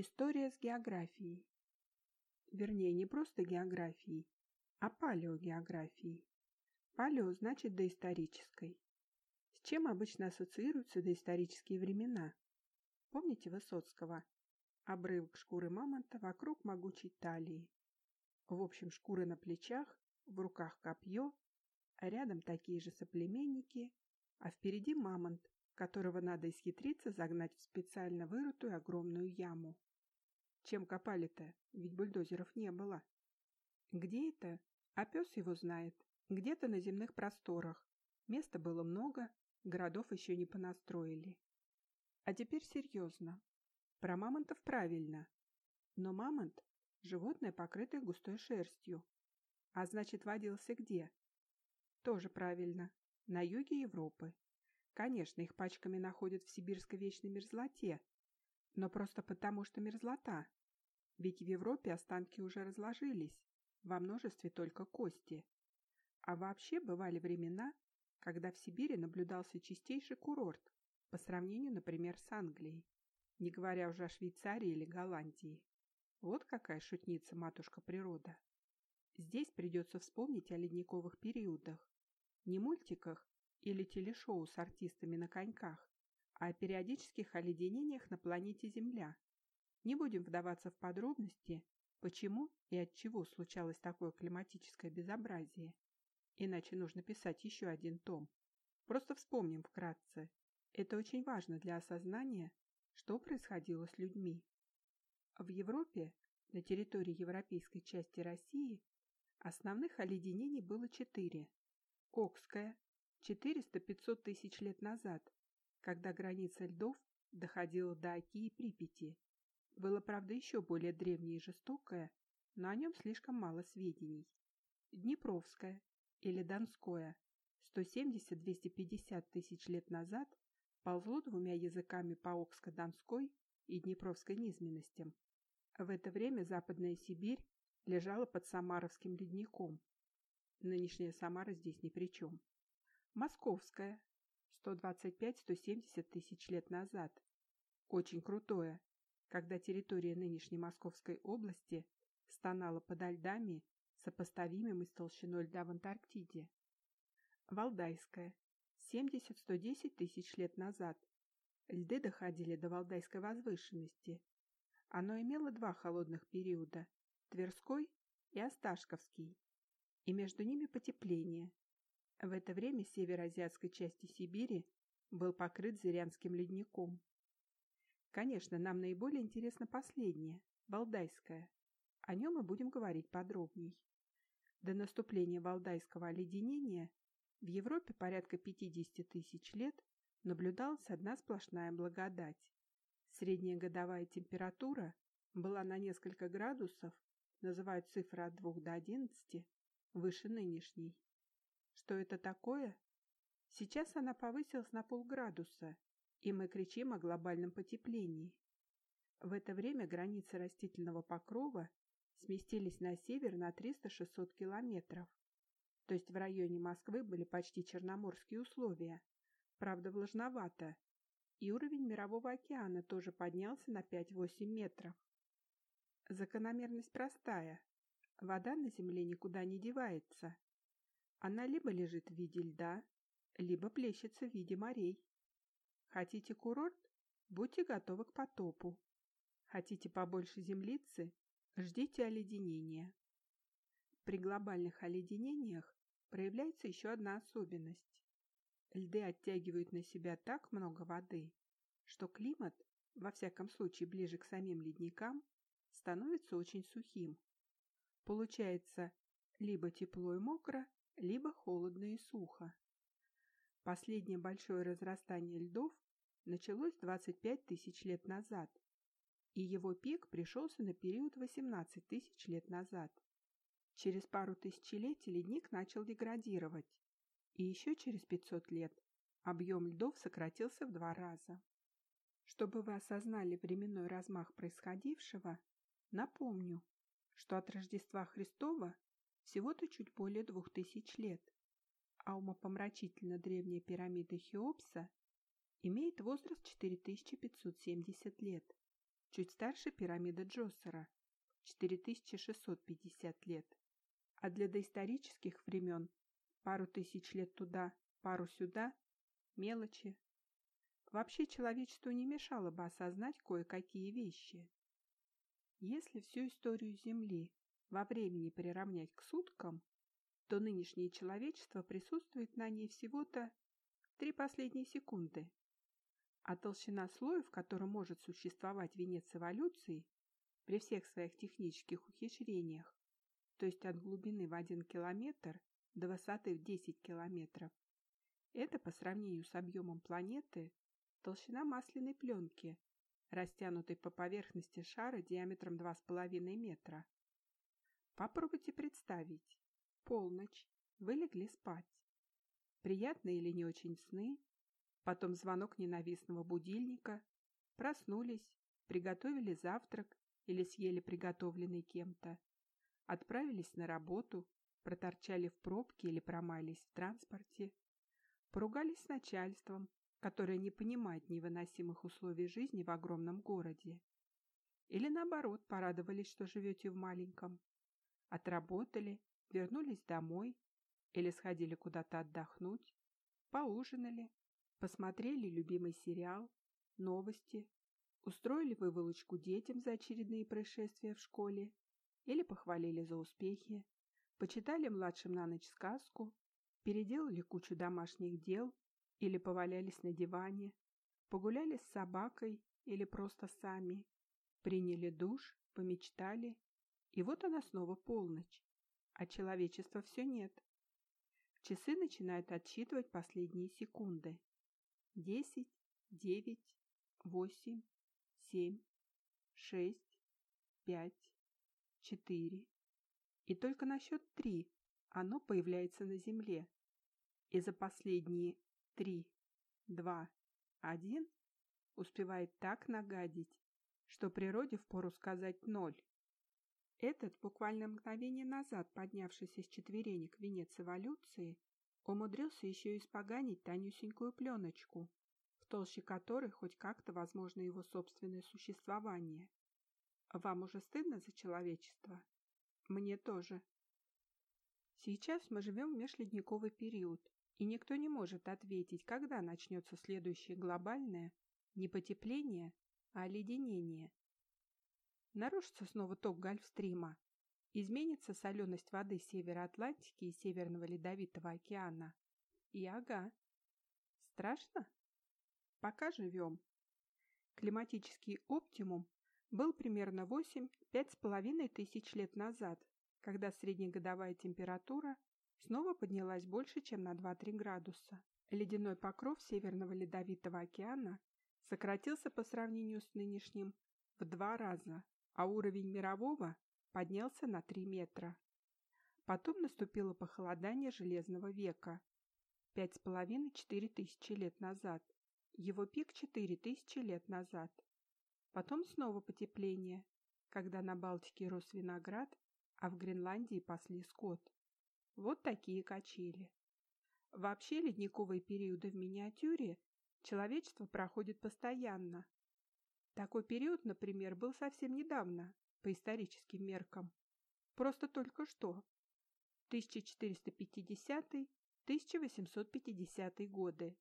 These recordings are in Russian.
История с географией. Вернее, не просто географией, а палеогеографией. Палео значит доисторической. С чем обычно ассоциируются доисторические времена? Помните Высоцкого? Обрывок шкуры мамонта вокруг могучей талии. В общем, шкуры на плечах, в руках копье, а рядом такие же соплеменники, а впереди мамонт, которого надо исхитриться загнать в специально вырытую огромную яму. Чем копали-то, ведь бульдозеров не было. Где это? А пес его знает. Где-то на земных просторах. Места было много, городов еще не понастроили. А теперь серьезно. Про мамонтов правильно. Но мамонт – животное, покрытое густой шерстью. А значит, водился где? Тоже правильно. На юге Европы. Конечно, их пачками находят в сибирской вечной мерзлоте, но просто потому, что мерзлота. Ведь в Европе останки уже разложились, во множестве только кости. А вообще бывали времена, когда в Сибири наблюдался чистейший курорт, по сравнению, например, с Англией, не говоря уже о Швейцарии или Голландии. Вот какая шутница матушка природа. Здесь придется вспомнить о ледниковых периодах. Не мультиках, или телешоу с артистами на коньках, а о периодических оледенениях на планете Земля. Не будем вдаваться в подробности, почему и от чего случалось такое климатическое безобразие. Иначе нужно писать еще один том. Просто вспомним вкратце. Это очень важно для осознания, что происходило с людьми. В Европе, на территории европейской части России, основных оледенений было четыре. Окское, 400-500 тысяч лет назад, когда граница льдов доходила до Оки и Припяти. Было, правда, еще более древнее и жестокое, но о нем слишком мало сведений. Днепровское или Донское 170-250 тысяч лет назад ползло двумя языками по Окско-Донской и Днепровской низменностям. В это время Западная Сибирь лежала под Самаровским ледником. Нынешняя Самара здесь ни при чем. Московское. 125-170 тысяч лет назад. Очень крутое, когда территория нынешней Московской области стонала подо льдами, сопоставимыми с толщиной льда в Антарктиде. Валдайское. 70-110 тысяч лет назад. Льды доходили до Валдайской возвышенности. Оно имело два холодных периода – Тверской и Осташковский, и между ними потепление, в это время север азиатской части Сибири был покрыт Зырянским ледником. Конечно, нам наиболее интересно последнее, Валдайское. О нем мы будем говорить подробней. До наступления Валдайского оледенения в Европе порядка 50 тысяч лет наблюдалась одна сплошная благодать. Средняя годовая температура была на несколько градусов, называют цифры от 2 до 11, выше нынешней. Что это такое? Сейчас она повысилась на полградуса, и мы кричим о глобальном потеплении. В это время границы растительного покрова сместились на север на 300-600 километров. То есть в районе Москвы были почти черноморские условия, правда влажновато, и уровень Мирового океана тоже поднялся на 5-8 метров. Закономерность простая. Вода на Земле никуда не девается, она либо лежит в виде льда, либо плещется в виде морей. Хотите курорт? Будьте готовы к потопу. Хотите побольше землицы? Ждите оледенения. При глобальных оледенениях проявляется еще одна особенность. Льды оттягивают на себя так много воды, что климат, во всяком случае ближе к самим ледникам, становится очень сухим. Получается либо тепло и мокро, либо холодно и сухо. Последнее большое разрастание льдов началось 25 тысяч лет назад, и его пик пришелся на период 18 тысяч лет назад. Через пару тысячелетий ледник начал деградировать, и еще через 500 лет объем льдов сократился в два раза. Чтобы вы осознали временной размах происходившего, напомню, что от Рождества Христова всего-то чуть более двух тысяч лет, а умопомрачительно древняя пирамида Хеопса имеет возраст 4570 лет. чуть старше пирамиды Джоссера, 4650 лет. А для доисторических времен пару тысяч лет туда, пару сюда – мелочи. Вообще человечеству не мешало бы осознать кое-какие вещи. Если всю историю Земли во времени приравнять к суткам, то нынешнее человечество присутствует на ней всего-то три последние секунды. А толщина слоя, в котором может существовать венец эволюции, при всех своих технических ухищрениях, то есть от глубины в 1 километр до высоты в 10 километров, это по сравнению с объемом планеты толщина масляной пленки, растянутой по поверхности шара диаметром 2,5 метра. Попробуйте представить. Полночь. Вы легли спать. Приятные или не очень сны. Потом звонок ненавистного будильника. Проснулись, приготовили завтрак или съели приготовленный кем-то. Отправились на работу, проторчали в пробке или промались в транспорте. Поругались с начальством, которое не понимает невыносимых условий жизни в огромном городе. Или наоборот, порадовались, что живете в маленьком. Отработали, вернулись домой или сходили куда-то отдохнуть, поужинали, посмотрели любимый сериал, новости, устроили выволочку детям за очередные происшествия в школе или похвалили за успехи, почитали младшим на ночь сказку, переделали кучу домашних дел или повалялись на диване, погуляли с собакой или просто сами, приняли душ, помечтали и вот она снова полночь, а человечества все нет. Часы начинают отсчитывать последние секунды. Десять, девять, восемь, семь, шесть, пять, четыре. И только на счет три оно появляется на Земле. И за последние три, два, один успевает так нагадить, что природе впору сказать ноль. Этот, буквально мгновение назад поднявшийся с четверенек венец эволюции, умудрился еще и испоганить тонюсенькую пленочку, в толще которой хоть как-то возможно его собственное существование. Вам уже стыдно за человечество? Мне тоже. Сейчас мы живем в межледниковый период, и никто не может ответить, когда начнется следующее глобальное не потепление, а оледенение, Нарушится снова ток Гольфстрима. Изменится соленость воды Севера Атлантики и Северного Ледовитого океана. И ага. Страшно? Пока живем. Климатический оптимум был примерно 8-5,5 тысяч лет назад, когда среднегодовая температура снова поднялась больше, чем на 2-3 градуса. Ледяной покров Северного Ледовитого океана сократился по сравнению с нынешним в два раза а уровень мирового поднялся на 3 метра. Потом наступило похолодание Железного века. 5,5-4 тысячи лет назад. Его пик 4 тысячи лет назад. Потом снова потепление, когда на Балтике рос виноград, а в Гренландии пасли скот. Вот такие качели. Вообще ледниковые периоды в миниатюре человечество проходит постоянно, такой период, например, был совсем недавно, по историческим меркам. Просто только что. 1450-1850 годы.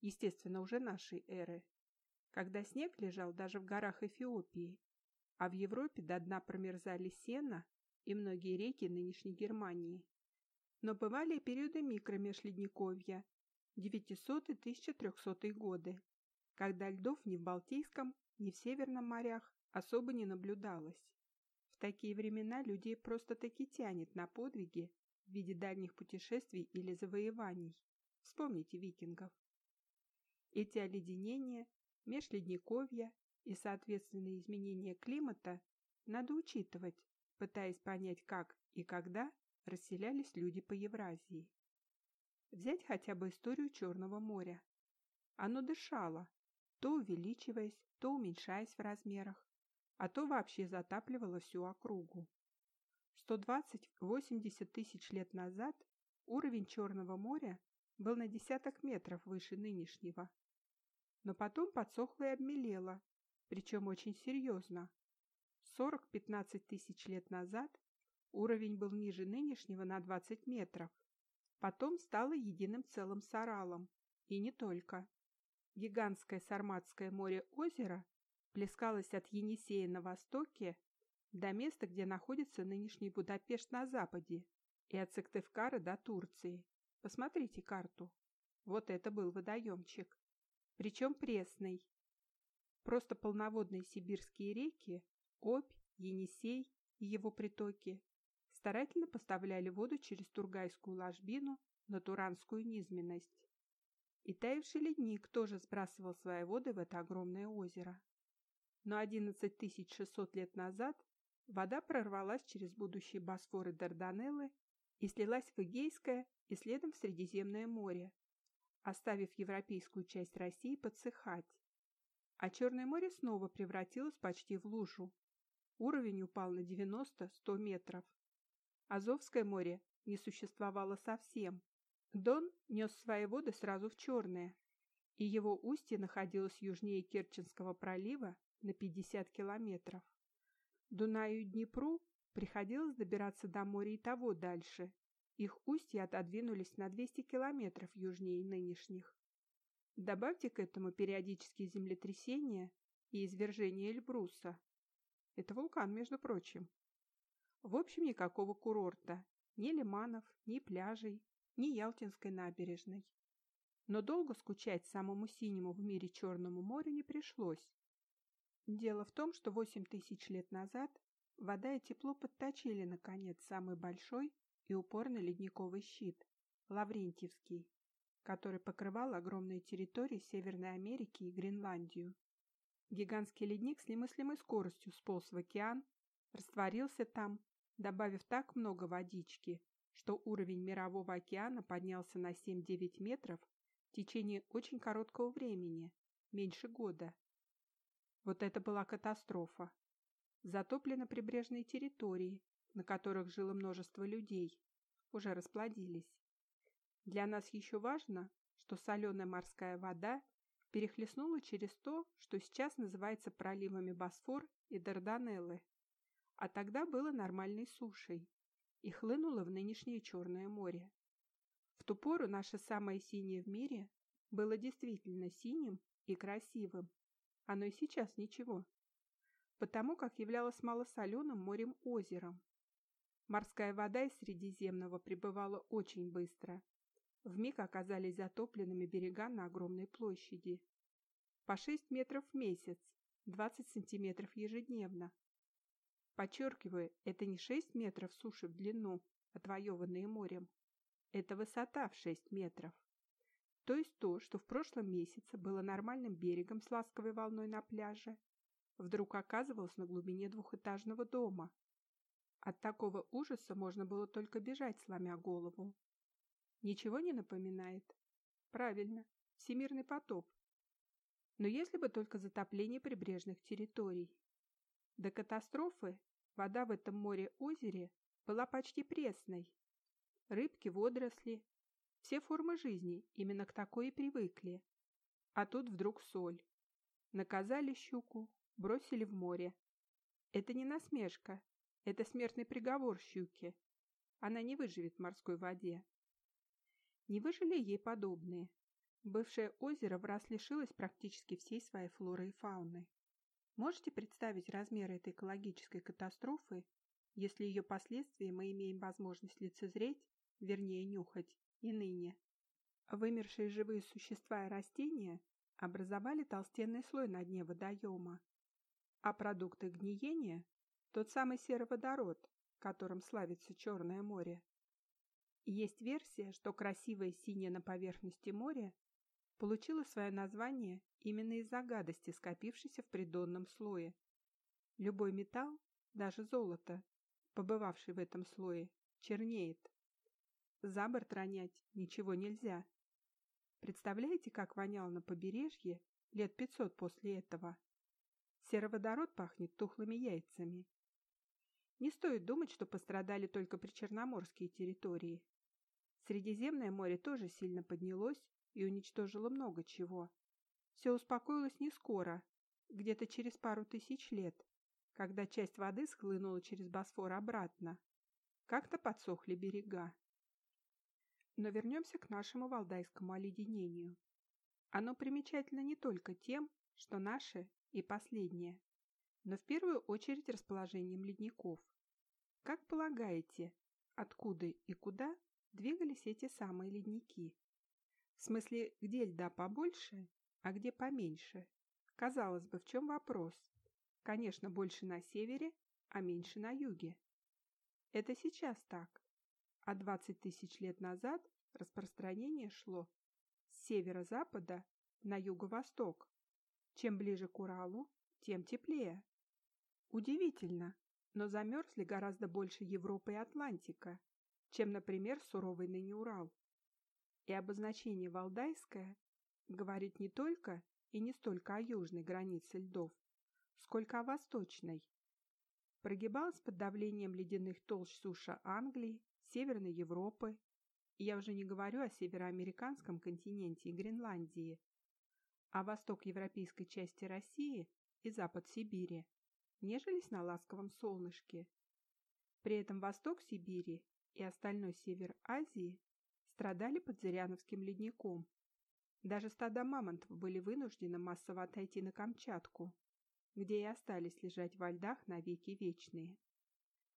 Естественно, уже нашей эры. Когда снег лежал даже в горах Эфиопии, а в Европе до дна промерзали сено и многие реки нынешней Германии. Но бывали периоды микромешледниковья 900-1300 годы, когда льдов ни в Балтийском, ни в Северном морях особо не наблюдалось. В такие времена людей просто-таки тянет на подвиги в виде дальних путешествий или завоеваний. Вспомните викингов. Эти оледенения, межледниковья и, соответственные изменения климата надо учитывать, пытаясь понять, как и когда расселялись люди по Евразии. Взять хотя бы историю Черного моря. Оно дышало, то увеличиваясь, то уменьшаясь в размерах, а то вообще затапливало всю округу. 120-80 тысяч лет назад уровень Черного моря был на десяток метров выше нынешнего. Но потом подсохло и обмелело, причем очень серьезно. 40-15 тысяч лет назад уровень был ниже нынешнего на 20 метров. Потом стало единым целым с Аралом. И не только. Гигантское Сарматское море-озеро плескалось от Енисея на востоке до места, где находится нынешний Будапешт на западе, и от Сыктывкара до Турции. Посмотрите карту. Вот это был водоемчик. Причем пресный. Просто полноводные сибирские реки, Обь, Енисей и его притоки старательно поставляли воду через Тургайскую ложбину на Туранскую низменность. И таявший ледник тоже сбрасывал свои воды в это огромное озеро. Но 11 600 лет назад вода прорвалась через будущие Босфор и Дарданеллы и слилась в Эгейское и следом в Средиземное море, оставив европейскую часть России подсыхать. А Черное море снова превратилось почти в лужу. Уровень упал на 90-100 метров. Азовское море не существовало совсем. Дон нес свои воды сразу в Черное, и его устье находилось южнее Керченского пролива на 50 километров. Дунаю и Днепру приходилось добираться до моря и того дальше. Их устья отодвинулись на 200 километров южнее нынешних. Добавьте к этому периодические землетрясения и извержение Эльбруса. Это вулкан, между прочим. В общем, никакого курорта, ни лиманов, ни пляжей, ни Ялтинской набережной. Но долго скучать самому синему в мире Черному морю не пришлось. Дело в том, что 8 тысяч лет назад вода и тепло подточили, наконец, самый большой и упорный ледниковый щит – Лаврентьевский, который покрывал огромные территории Северной Америки и Гренландию. Гигантский ледник с немыслимой скоростью сполз в океан, растворился там, добавив так много водички, что уровень Мирового океана поднялся на 7-9 метров в течение очень короткого времени, меньше года. Вот это была катастрофа. Затоплены прибрежные территории, на которых жило множество людей, уже расплодились. Для нас еще важно, что соленая морская вода перехлестнула через то, что сейчас называется проливами Босфор и Дарданеллы, а тогда было нормальной сушей, и хлынула в нынешнее Черное море. В ту пору наше самое синее в мире было действительно синим и красивым, оно и сейчас ничего. Потому как являлось малосоленым морем-озером. Морская вода из Средиземного прибывала очень быстро. Вмиг оказались затопленными берега на огромной площади. По 6 метров в месяц, 20 сантиметров ежедневно. Подчеркиваю, это не 6 метров суши в длину, отвоеванные морем. Это высота в 6 метров. То есть то, что в прошлом месяце было нормальным берегом с ласковой волной на пляже, вдруг оказывалось на глубине двухэтажного дома. От такого ужаса можно было только бежать, сломя голову. Ничего не напоминает? Правильно, всемирный потоп. Но если бы только затопление прибрежных территорий. До катастрофы вода в этом море-озере была почти пресной. Рыбки, водоросли, все формы жизни именно к такой и привыкли. А тут вдруг соль. Наказали щуку, бросили в море. Это не насмешка, это смертный приговор щуке. Она не выживет в морской воде. Не выжили ей подобные. Бывшее озеро в раз лишилось практически всей своей флоры и фауны. Можете представить размеры этой экологической катастрофы, если ее последствия мы имеем возможность лицезреть, вернее нюхать, и ныне. Вымершие живые существа и растения образовали толстенный слой на дне водоема, а продукты гниения – тот самый сероводород, которым славится Черное море. Есть версия, что красивое синее на поверхности моря получило свое название именно из-за гадости, скопившейся в придонном слое. Любой металл, даже золото, побывавший в этом слое, чернеет. За борт ронять ничего нельзя. Представляете, как вонял на побережье лет пятьсот после этого? Сероводород пахнет тухлыми яйцами. Не стоит думать, что пострадали только причерноморские территории. Средиземное море тоже сильно поднялось и уничтожило много чего. Все успокоилось не скоро, где-то через пару тысяч лет, когда часть воды схлынула через Босфор обратно. Как-то подсохли берега. Но вернемся к нашему валдайскому оледенению. Оно примечательно не только тем, что наше и последнее, но в первую очередь расположением ледников. Как полагаете, откуда и куда двигались эти самые ледники? В смысле, где льда побольше, а где поменьше? Казалось бы, в чем вопрос? Конечно, больше на севере, а меньше на юге. Это сейчас так. А 20 тысяч лет назад распространение шло с северо-запада на юго-восток. Чем ближе к Уралу, тем теплее. Удивительно, но замерзли гораздо больше Европы и Атлантика, чем, например, суровый ныне Урал. И обозначение «Валдайское» говорит не только и не столько о южной границе льдов, сколько о восточной. Прогибалась под давлением ледяных толщ суша Англии, Северной Европы, я уже не говорю о североамериканском континенте и Гренландии, а восток европейской части России и запад Сибири нежились на ласковом солнышке. При этом восток Сибири и остальной север Азии страдали под Зыряновским ледником, даже стада мамонтов были вынуждены массово отойти на Камчатку, где и остались лежать во льдах навеки вечные.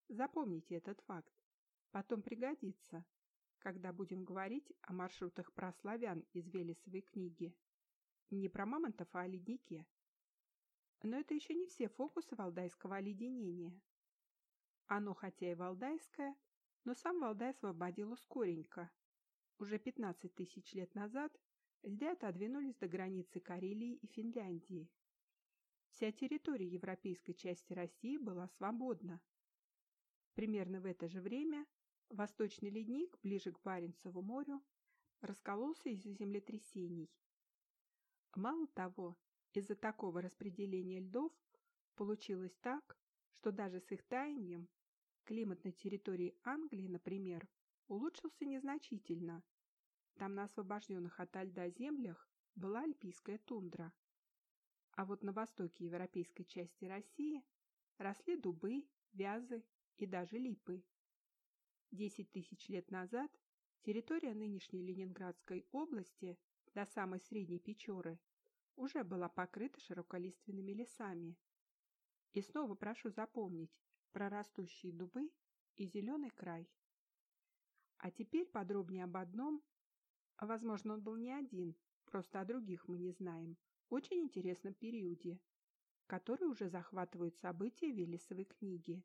Запомните этот факт. Потом пригодится, когда будем говорить о маршрутах про славян из Велесовой книги. Не про мамонтов, а о леднике. Но это еще не все фокусы валдайского оледенения. Оно хотя и валдайское, но сам Валдай освободил скоренько. Уже 15 тысяч лет назад Льды отодвинулись до границы Карелии и Финляндии. Вся территория европейской части России была свободна. Примерно в это же время восточный ледник, ближе к Баренцеву морю, раскололся из-за землетрясений. Мало того, из-за такого распределения льдов получилось так, что даже с их таянием климат на территории Англии, например, улучшился незначительно, там на освобожденных от льда землях была альпийская тундра. А вот на востоке европейской части России росли дубы, вязы и даже липы. Десять тысяч лет назад территория нынешней Ленинградской области до самой Средней Печоры уже была покрыта широколиственными лесами. И снова прошу запомнить про растущие дубы и зеленый край. А теперь подробнее об одном возможно, он был не один, просто о других мы не знаем, очень интересном периоде, который уже захватывают события Велесовой книги.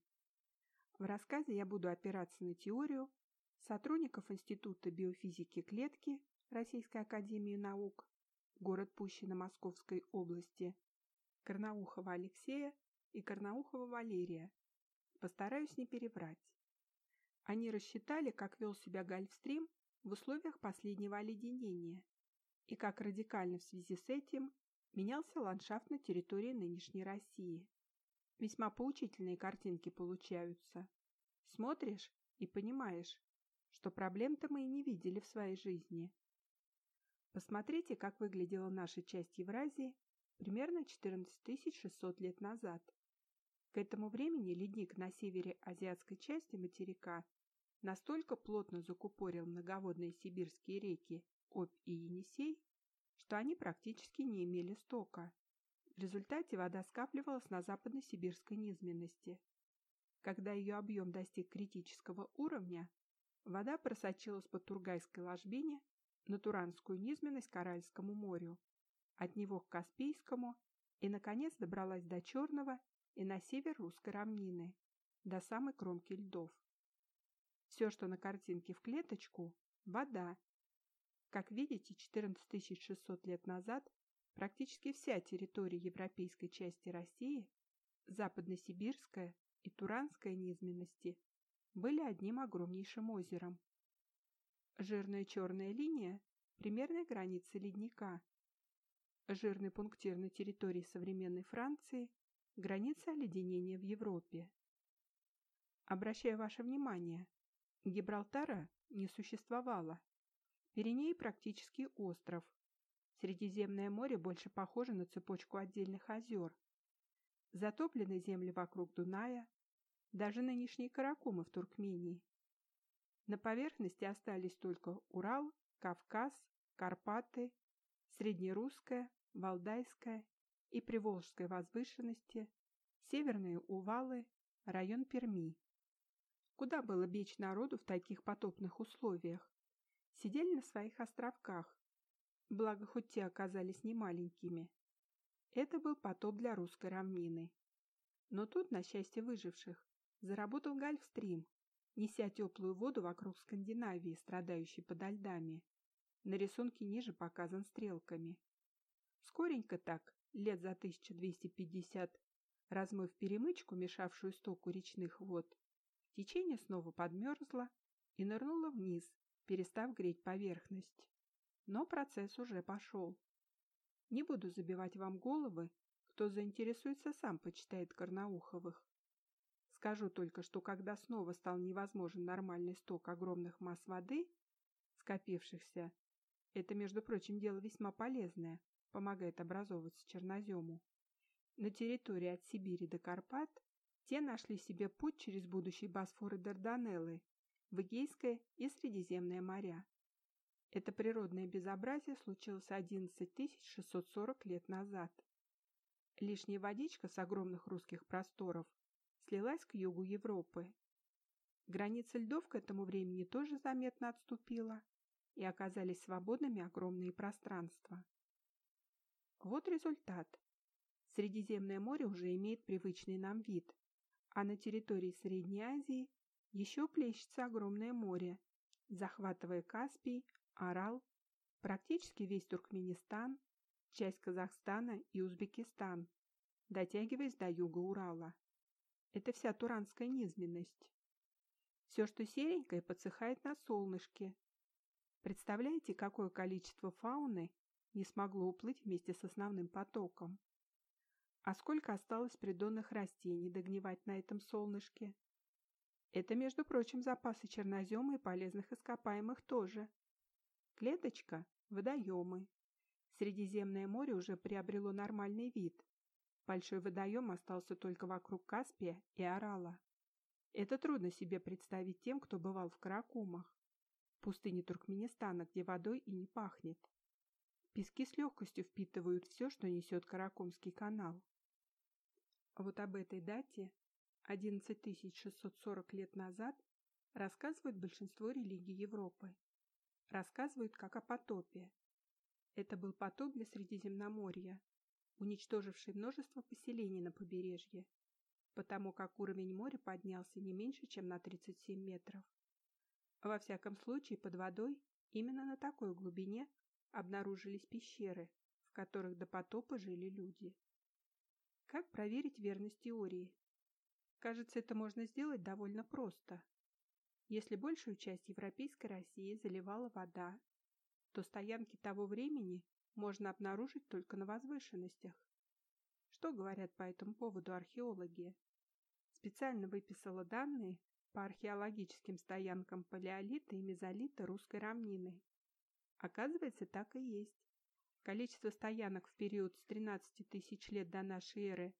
В рассказе я буду опираться на теорию сотрудников Института биофизики клетки Российской академии наук, город Пущино Московской области, Карнаухова Алексея и Карнаухова Валерия. Постараюсь не переврать. Они рассчитали, как вел себя Гольфстрим в условиях последнего оледенения и как радикально в связи с этим менялся ландшафт на территории нынешней России. Весьма поучительные картинки получаются. Смотришь и понимаешь, что проблем-то мы и не видели в своей жизни. Посмотрите, как выглядела наша часть Евразии примерно 14 600 лет назад. К этому времени ледник на севере азиатской части материка настолько плотно закупорил многоводные сибирские реки Обь и Енисей, что они практически не имели стока. В результате вода скапливалась на западно-сибирской низменности. Когда ее объем достиг критического уровня, вода просочилась по Тургайской ложбине на Туранскую низменность к Аральскому морю, от него к Каспийскому и, наконец, добралась до Черного и на север русской равнины, до самой кромки льдов. Все, что на картинке в клеточку – вода. Как видите, 14 600 лет назад практически вся территория европейской части России, западно-сибирская и туранская низменности были одним огромнейшим озером. Жирная черная линия – примерная граница ледника. Жирный пунктир на территории современной Франции – граница оледенения в Европе. Обращаю ваше внимание, Гибралтара не существовало. Пиренеи практически остров. Средиземное море больше похоже на цепочку отдельных озер. Затоплены земли вокруг Дуная, даже нынешние Каракумы в Туркмении. На поверхности остались только Урал, Кавказ, Карпаты, Среднерусская, Валдайская и Приволжская возвышенности, северные Увалы, район Перми. Куда было бечь народу в таких потопных условиях? Сидели на своих островках, благо хоть те оказались немаленькими. Это был потоп для русской равнины. Но тут, на счастье выживших, заработал Гольфстрим, неся теплую воду вокруг Скандинавии, страдающей подо льдами. На рисунке ниже показан стрелками. Скоренько так, лет за 1250, размыв перемычку, мешавшую стоку речных вод, течение снова подмерзло и нырнуло вниз, перестав греть поверхность. Но процесс уже пошел. Не буду забивать вам головы, кто заинтересуется, сам почитает Карнауховых. Скажу только, что когда снова стал невозможен нормальный сток огромных масс воды, скопившихся, это, между прочим, дело весьма полезное, помогает образовываться чернозему, на территории от Сибири до Карпат, те нашли себе путь через будущий Босфор и Дарданеллы, в Эгейское и Средиземное моря. Это природное безобразие случилось 11 640 лет назад. Лишняя водичка с огромных русских просторов слилась к югу Европы. Граница льдов к этому времени тоже заметно отступила, и оказались свободными огромные пространства. Вот результат. Средиземное море уже имеет привычный нам вид, а на территории Средней Азии еще плещется огромное море, захватывая Каспий, Арал, практически весь Туркменистан, часть Казахстана и Узбекистан, дотягиваясь до юга Урала. Это вся туранская низменность. Все, что серенькое, подсыхает на солнышке. Представляете, какое количество фауны не смогло уплыть вместе с основным потоком? А сколько осталось придонных растений догнивать на этом солнышке? Это, между прочим, запасы чернозема и полезных ископаемых тоже. Клеточка – водоемы. Средиземное море уже приобрело нормальный вид, Большой водоем остался только вокруг Каспия и Орала. Это трудно себе представить тем, кто бывал в Каракумах, пустыне Туркменистана, где водой и не пахнет. Пески с легкостью впитывают все, что несет Каракумский канал. Вот об этой дате, 11640 лет назад, рассказывают большинство религий Европы. Рассказывают как о потопе. Это был потоп для Средиземноморья, уничтоживший множество поселений на побережье, потому как уровень моря поднялся не меньше, чем на 37 метров. Во всяком случае, под водой именно на такой глубине обнаружились пещеры, в которых до потопа жили люди. Как проверить верность теории? Кажется, это можно сделать довольно просто. Если большую часть Европейской России заливала вода, то стоянки того времени можно обнаружить только на возвышенностях. Что говорят по этому поводу археологи? Специально выписала данные по археологическим стоянкам палеолита и мезолита русской равнины. Оказывается, так и есть. Количество стоянок в период с 13 тысяч лет до нашей эры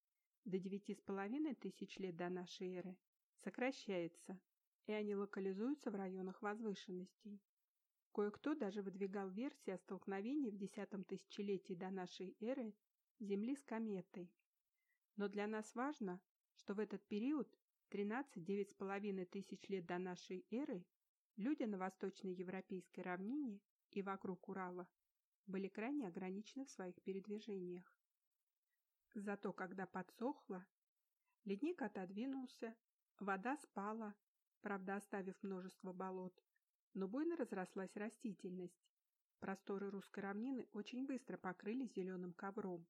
до 9,5 тысяч лет до нашей эры сокращается, и они локализуются в районах возвышенностей. Кое-кто даже выдвигал версии о столкновении в десятом тысячелетии до нашей эры Земли с кометой. Но для нас важно, что в этот период 13-9,5 тысяч лет до нашей эры люди на восточной европейской равнине и вокруг Урала были крайне ограничены в своих передвижениях. Зато когда подсохло, ледник отодвинулся, вода спала, правда оставив множество болот, но буйно разрослась растительность. Просторы русской равнины очень быстро покрылись зеленым ковром.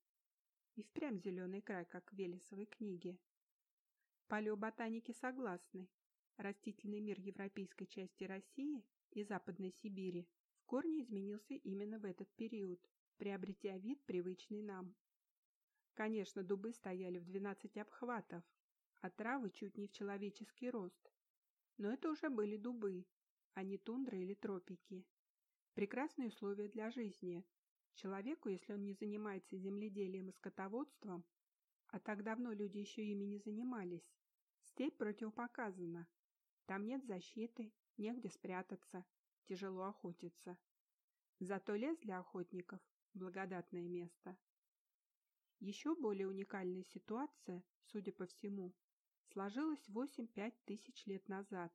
И впрямь зеленый край, как в Велесовой книге. Палеоботаники согласны. Растительный мир европейской части России и Западной Сибири в корне изменился именно в этот период, приобретя вид, привычный нам. Конечно, дубы стояли в 12 обхватов, а травы чуть не в человеческий рост. Но это уже были дубы, а не тундра или тропики. Прекрасные условия для жизни. Человеку, если он не занимается земледелием и скотоводством, а так давно люди еще ими не занимались, степь противопоказана. Там нет защиты, негде спрятаться, тяжело охотиться. Зато лес для охотников – благодатное место. Еще более уникальная ситуация, судя по всему, сложилась 8-5 тысяч лет назад.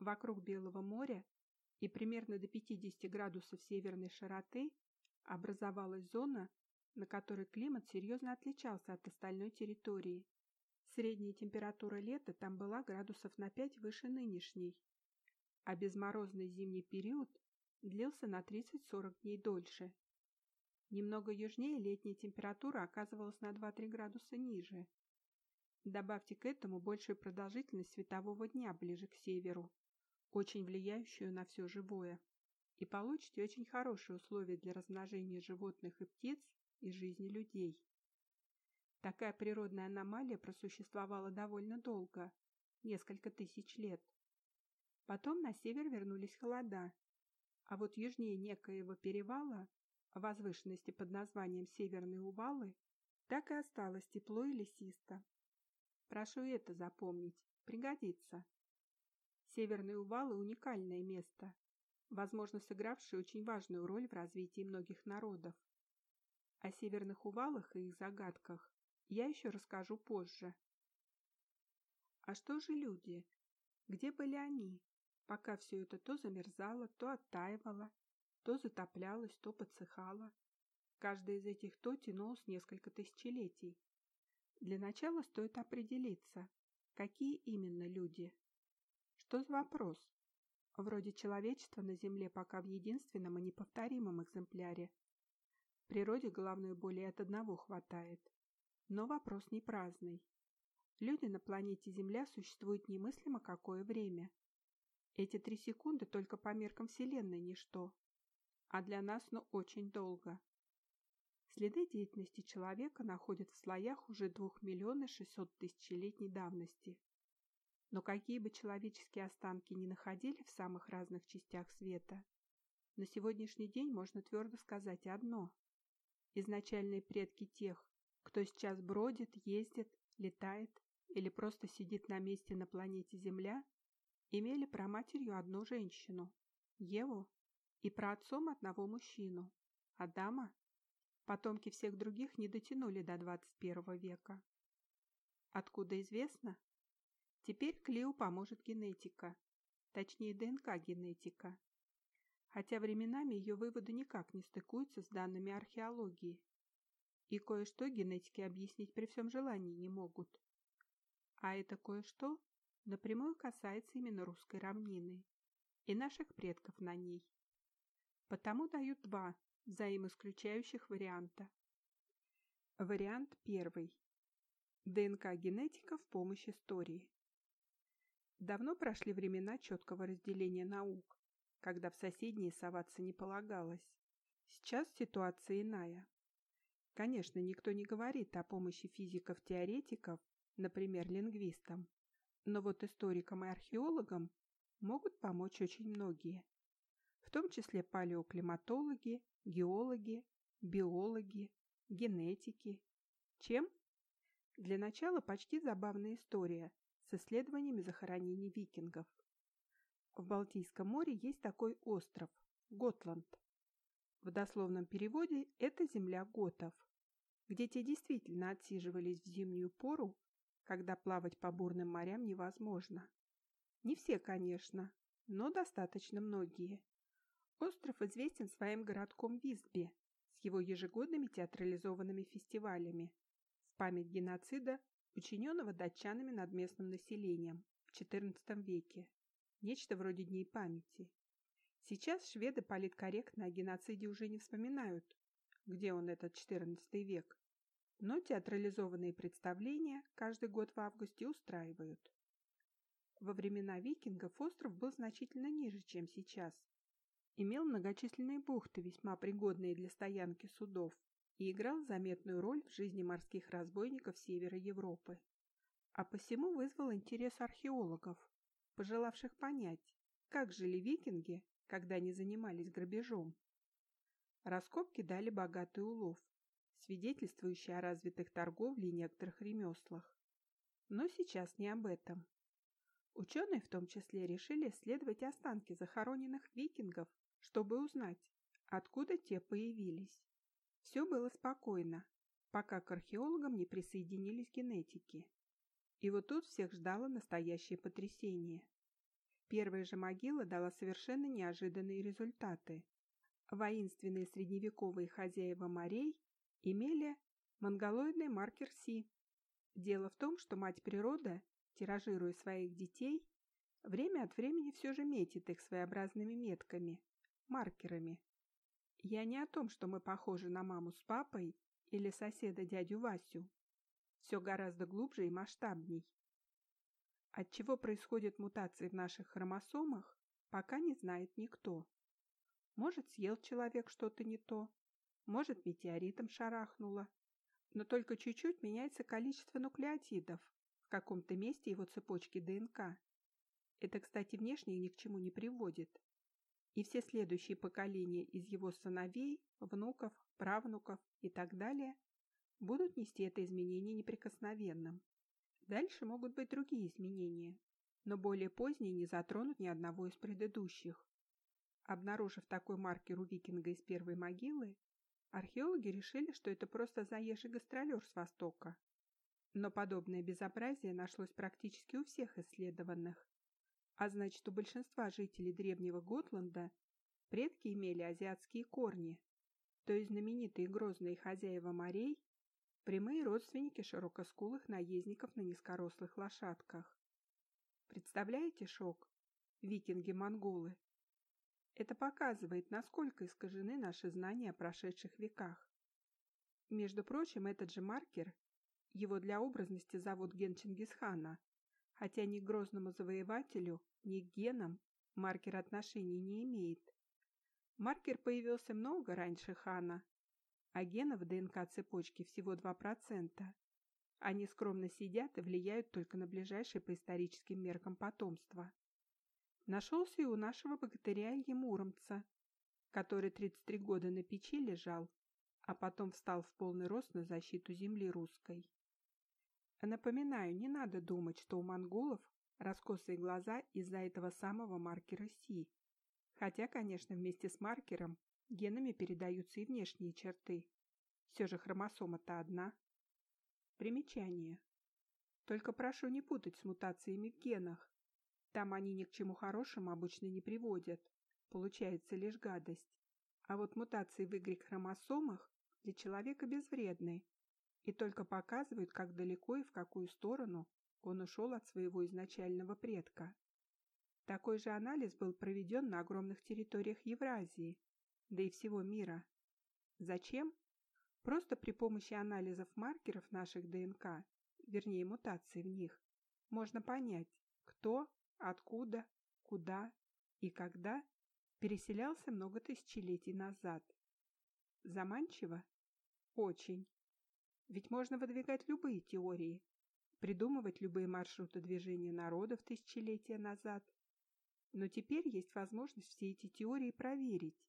Вокруг Белого моря и примерно до 50 градусов северной широты образовалась зона, на которой климат серьезно отличался от остальной территории. Средняя температура лета там была градусов на 5 выше нынешней, а безморозный зимний период длился на 30-40 дней дольше. Немного южнее летняя температура оказывалась на 2-3 градуса ниже. Добавьте к этому большую продолжительность светового дня ближе к северу, очень влияющую на все живое, и получите очень хорошие условия для размножения животных и птиц и жизни людей. Такая природная аномалия просуществовала довольно долго, несколько тысяч лет. Потом на север вернулись холода, а вот южнее некоего перевала возвышенности под названием Северные Увалы, так и осталось тепло и лесисто. Прошу это запомнить, пригодится. Северные Увалы – уникальное место, возможно, сыгравшее очень важную роль в развитии многих народов. О Северных Увалах и их загадках я еще расскажу позже. А что же люди? Где были они, пока все это то замерзало, то оттаивало, то затоплялось, то подсыхало. Каждое из этих «то» тянулось несколько тысячелетий. Для начала стоит определиться, какие именно люди. Что за вопрос? Вроде человечества на Земле пока в единственном и неповторимом экземпляре. В природе головной боли от одного хватает. Но вопрос не праздный. Люди на планете Земля существуют немыслимо какое время. Эти три секунды только по меркам Вселенной ничто а для нас, но очень долго. Следы деятельности человека находят в слоях уже 2 миллионов 600 тысячелетней давности. Но какие бы человеческие останки ни находили в самых разных частях света, на сегодняшний день можно твердо сказать одно. Изначальные предки тех, кто сейчас бродит, ездит, летает или просто сидит на месте на планете Земля, имели проматерью одну женщину – Еву и праотцом одного мужчину, Адама. Потомки всех других не дотянули до 21 века. Откуда известно? Теперь Клео поможет генетика, точнее ДНК-генетика. Хотя временами ее выводы никак не стыкуются с данными археологии. И кое-что генетики объяснить при всем желании не могут. А это кое-что напрямую касается именно русской равнины и наших предков на ней. Потому дают два взаимоисключающих варианта. Вариант первый. ДНК-генетика в помощь истории. Давно прошли времена четкого разделения наук, когда в соседние соваться не полагалось. Сейчас ситуация иная. Конечно, никто не говорит о помощи физиков-теоретиков, например, лингвистам, но вот историкам и археологам могут помочь очень многие том числе палеоклиматологи, геологи, биологи, генетики. Чем? Для начала почти забавная история с исследованиями захоронений викингов. В Балтийском море есть такой остров – Готланд. В дословном переводе это земля готов, где те действительно отсиживались в зимнюю пору, когда плавать по бурным морям невозможно. Не все, конечно, но достаточно многие. Остров известен своим городком Висби с его ежегодными театрализованными фестивалями в память геноцида, учиненного датчанами над местным населением в XIV веке. Нечто вроде Дней памяти. Сейчас шведы политкорректно о геноциде уже не вспоминают, где он этот XIV век, но театрализованные представления каждый год в августе устраивают. Во времена викингов остров был значительно ниже, чем сейчас, имел многочисленные бухты, весьма пригодные для стоянки судов, и играл заметную роль в жизни морских разбойников севера Европы. А посему вызвал интерес археологов, пожелавших понять, как жили викинги, когда они занимались грабежом. Раскопки дали богатый улов, свидетельствующий о развитых торговле и некоторых ремеслах. Но сейчас не об этом. Ученые в том числе решили исследовать останки захороненных викингов, чтобы узнать, откуда те появились. Все было спокойно, пока к археологам не присоединились генетики. И вот тут всех ждало настоящее потрясение. Первая же могила дала совершенно неожиданные результаты. Воинственные средневековые хозяева морей имели монголоидный маркер Си. Дело в том, что мать природа, тиражируя своих детей, время от времени все же метит их своеобразными метками, маркерами. Я не о том, что мы похожи на маму с папой или соседа дядю Васю. Все гораздо глубже и масштабней. От чего происходят мутации в наших хромосомах, пока не знает никто. Может, съел человек что-то не то, может, метеоритом шарахнуло. Но только чуть-чуть меняется количество нуклеотидов в каком-то месте его цепочки ДНК. Это, кстати, внешне ни к чему не приводит. И все следующие поколения из его сыновей, внуков, правнуков и так далее будут нести это изменение неприкосновенным. Дальше могут быть другие изменения, но более поздние не затронут ни одного из предыдущих. Обнаружив такой маркер у викинга из первой могилы, археологи решили, что это просто заезжий гастролер с Востока. Но подобное безобразие нашлось практически у всех исследованных. А значит, у большинства жителей древнего Готланда предки имели азиатские корни, то есть знаменитые грозные хозяева морей, прямые родственники широкоскулых наездников на низкорослых лошадках. Представляете шок? Викинги-монголы. Это показывает, насколько искажены наши знания о прошедших веках. Между прочим, этот же маркер, его для образности зовут ген Чингисхана, хотя ни к грозному завоевателю, ни к генам маркер отношений не имеет. Маркер появился много раньше хана, а генов в ДНК-цепочке всего 2%. Они скромно сидят и влияют только на ближайшее по историческим меркам потомство. Нашелся и у нашего богатыря Емуромца, который 33 года на печи лежал, а потом встал в полный рост на защиту земли русской. Напоминаю, не надо думать, что у монголов раскосые глаза из-за этого самого маркера Си. Хотя, конечно, вместе с маркером генами передаются и внешние черты. Все же хромосома-то одна. Примечание. Только прошу не путать с мутациями в генах. Там они ни к чему хорошему обычно не приводят. Получается лишь гадость. А вот мутации в Y-хромосомах для человека безвредны и только показывают, как далеко и в какую сторону он ушел от своего изначального предка. Такой же анализ был проведен на огромных территориях Евразии, да и всего мира. Зачем? Просто при помощи анализов маркеров наших ДНК, вернее мутаций в них, можно понять, кто, откуда, куда и когда переселялся много тысячелетий назад. Заманчиво? Очень. Ведь можно выдвигать любые теории, придумывать любые маршруты движения народов тысячелетия назад. Но теперь есть возможность все эти теории проверить.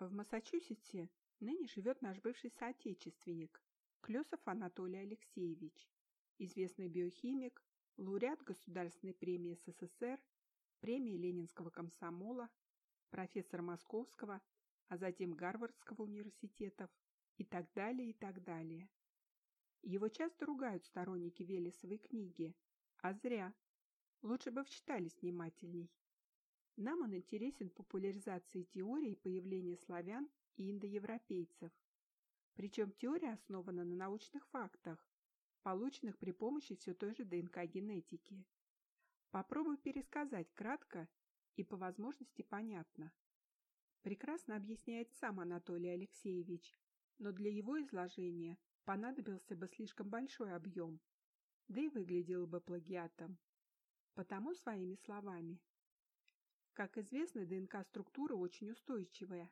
В Массачусетсе ныне живет наш бывший соотечественник Клесов Анатолий Алексеевич, известный биохимик, лауреат Государственной премии СССР, премии Ленинского комсомола, профессор Московского, а затем Гарвардского университетов и так далее, и так далее. Его часто ругают сторонники Велесовой книги, а зря. Лучше бы вчитались внимательней. Нам он интересен популяризацией теории появления славян и индоевропейцев. Причем теория основана на научных фактах, полученных при помощи все той же ДНК-генетики. Попробую пересказать кратко и по возможности понятно. Прекрасно объясняет сам Анатолий Алексеевич, но для его изложения понадобился бы слишком большой объем, да и выглядел бы плагиатом. Потому своими словами. Как известно, ДНК-структура очень устойчивая.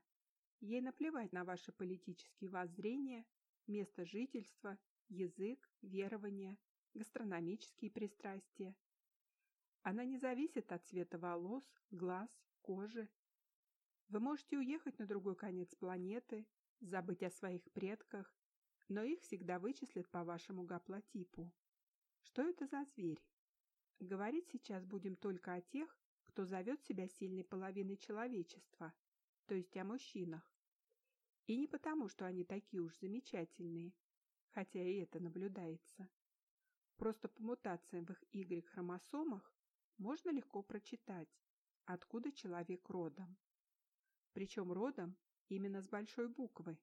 Ей наплевать на ваши политические воззрения, место жительства, язык, верования, гастрономические пристрастия. Она не зависит от цвета волос, глаз, кожи. Вы можете уехать на другой конец планеты, забыть о своих предках, но их всегда вычислят по вашему гаплотипу. Что это за зверь? Говорить сейчас будем только о тех, кто зовет себя сильной половиной человечества, то есть о мужчинах. И не потому, что они такие уж замечательные, хотя и это наблюдается. Просто по мутациям в их Y-хромосомах можно легко прочитать, откуда человек родом. Причем родом именно с большой буквы.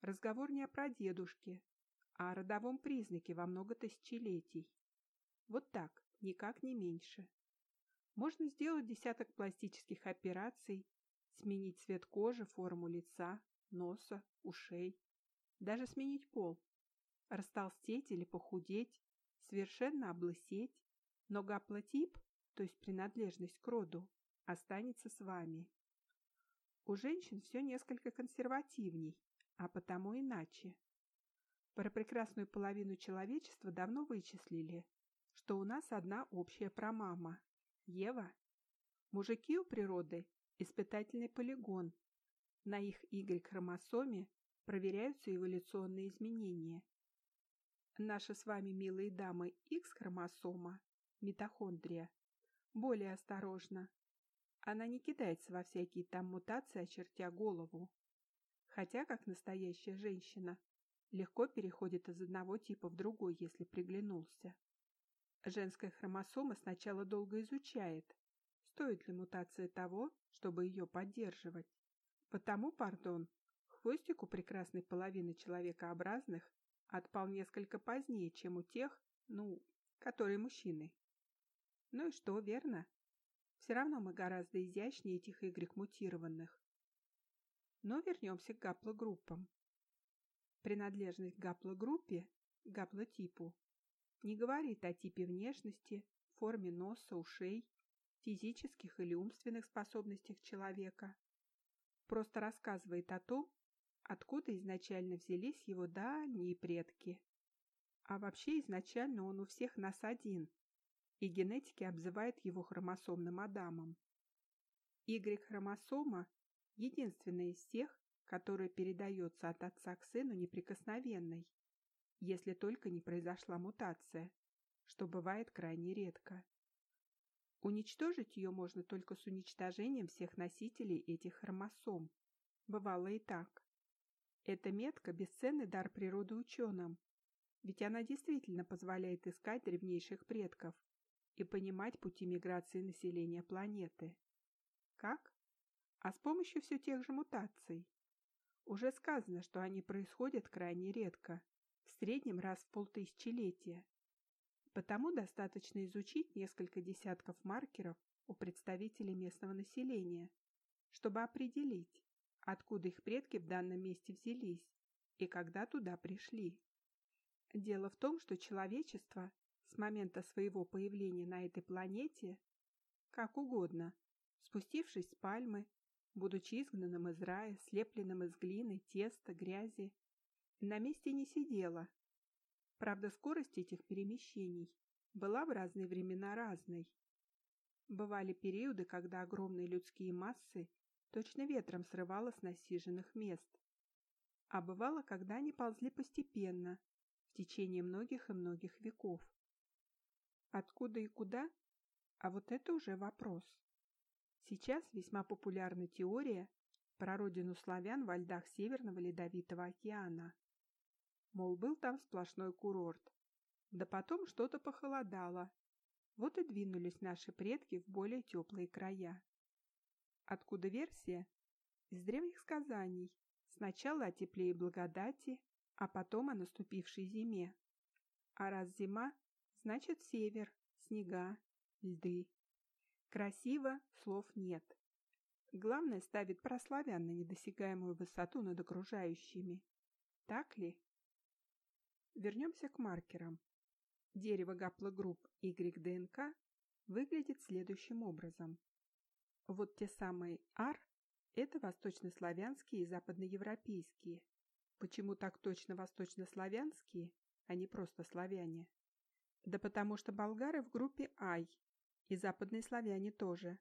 Разговор не о прадедушке, а о родовом признаке во много тысячелетий. Вот так, никак не меньше. Можно сделать десяток пластических операций, сменить цвет кожи, форму лица, носа, ушей, даже сменить пол, растолстеть или похудеть, совершенно облысеть, но гаплотип, то есть принадлежность к роду, останется с вами. У женщин все несколько консервативней, а потому иначе. Про прекрасную половину человечества давно вычислили, что у нас одна общая промама – Ева. Мужики у природы – испытательный полигон. На их Y-хромосоме проверяются эволюционные изменения. Наша с вами, милые дамы, X-хромосома, митохондрия, более осторожна. Она не кидается во всякие там мутации, очертя голову. Хотя, как настоящая женщина, легко переходит из одного типа в другой, если приглянулся. Женская хромосома сначала долго изучает, стоит ли мутация того, чтобы ее поддерживать. Потому, пардон, хвостику прекрасной половины человекообразных отпал несколько позднее, чем у тех, ну, которые мужчины. Ну и что, верно? Все равно мы гораздо изящнее этих Y-мутированных. Но вернемся к гаплогруппам. Принадлежность к гаплогруппе, гаплотипу, не говорит о типе внешности, форме носа, ушей, физических или умственных способностях человека. Просто рассказывает о том, откуда изначально взялись его дальние предки. А вообще изначально он у всех нас один, и генетики обзывают его хромосомным Адамом. Y-хромосома – единственная из тех, которая передается от отца к сыну неприкосновенной, если только не произошла мутация, что бывает крайне редко. Уничтожить ее можно только с уничтожением всех носителей этих хромосом. Бывало и так. Эта метка – бесценный дар природы ученым, ведь она действительно позволяет искать древнейших предков и понимать пути миграции населения планеты. Как? А с помощью все тех же мутаций. Уже сказано, что они происходят крайне редко, в среднем раз в полтысячелетия. Потому достаточно изучить несколько десятков маркеров у представителей местного населения, чтобы определить, откуда их предки в данном месте взялись и когда туда пришли. Дело в том, что человечество с момента своего появления на этой планете, как угодно, спустившись с пальмы, будучи изгнанным из рая, слепленным из глины, теста, грязи, на месте не сидела. Правда, скорость этих перемещений была в разные времена разной. Бывали периоды, когда огромные людские массы точно ветром срывало с насиженных мест. А бывало, когда они ползли постепенно, в течение многих и многих веков. Откуда и куда? А вот это уже вопрос. Сейчас весьма популярна теория про родину славян во льдах Северного Ледовитого океана. Мол, был там сплошной курорт. Да потом что-то похолодало. Вот и двинулись наши предки в более теплые края. Откуда версия? Из древних сказаний. Сначала о тепле и благодати, а потом о наступившей зиме. А раз зима, значит север, снега, льды. Красиво, слов нет. Главное ставит прославян на недосягаемую высоту над окружающими. Так ли? Вернемся к маркерам. Дерево гаплогрупп YDNK выглядит следующим образом. Вот те самые R – это восточнославянские и западноевропейские. Почему так точно восточнославянские, а не просто славяне? Да потому что болгары в группе I, и западные славяне тоже.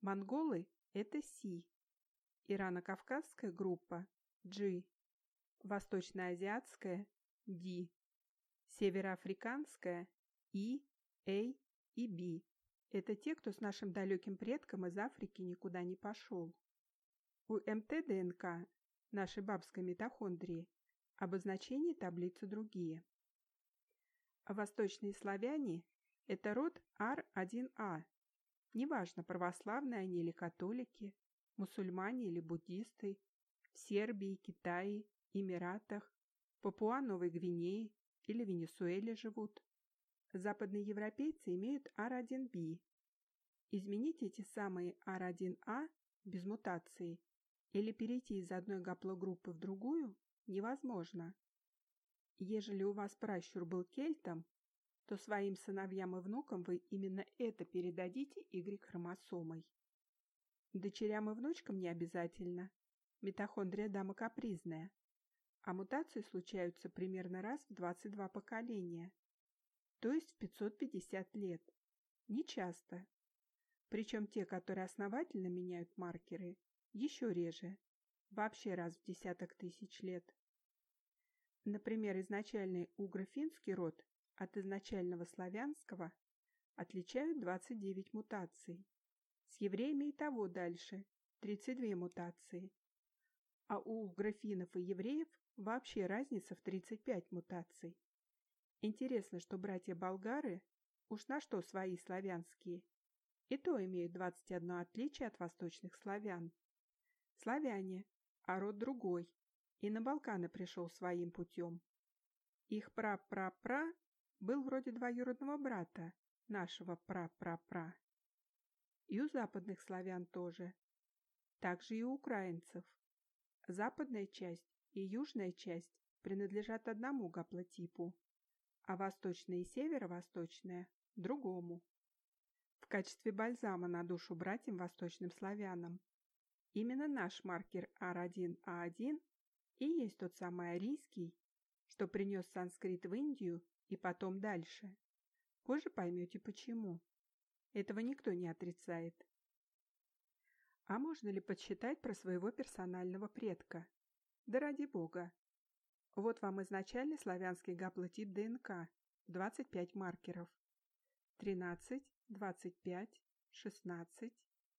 Монголы – это Си, Ирано-Кавказская группа G, Восточноазиатская D, Североафриканская И, A и B. Это те, кто с нашим далеким предком из Африки никуда не пошел. У МТ-ДНК, нашей бабской митохондрии, обозначения таблицы другие. А восточные славяне – это род R1A. Неважно, православные они или католики, мусульмане или буддисты, в Сербии, Китае, Эмиратах, Папуа-Новой Гвинеи или Венесуэле живут. Западные европейцы имеют R1B. Изменить эти самые R1A без мутации или перейти из одной гаплогруппы в другую невозможно. Ежели у вас пращур был кельтом, то своим сыновьям и внукам вы именно это передадите Y-хромосомой. Дочерям и внучкам не обязательно. Митохондрия дама капризная. А мутации случаются примерно раз в 22 поколения. То есть в 550 лет. Не часто. Причем те, которые основательно меняют маркеры, еще реже. Вообще раз в десяток тысяч лет. Например, изначальный угро-финский род от изначального славянского отличают 29 мутаций. С евреями и того дальше – 32 мутации. А у угрофинов и евреев вообще разница в 35 мутаций. Интересно, что братья-болгары, уж на что свои славянские, и то имеют 21 отличие от восточных славян. Славяне, а род другой, и на Балканы пришел своим путем. Их пра-пра-пра был вроде двоюродного брата, нашего пра-пра-пра. И у западных славян тоже. Также и у украинцев. Западная часть и южная часть принадлежат одному гаплотипу, а восточная и северо-восточная – другому. В качестве бальзама на душу братьям восточным славянам. Именно наш маркер R1A1 и есть тот самый арийский, что принес санскрит в Индию и потом дальше. Позже поймете почему. Этого никто не отрицает. А можно ли подсчитать про своего персонального предка? Да ради бога. Вот вам изначальный славянский гаплотип ДНК, 25 маркеров. 13, 25, 16,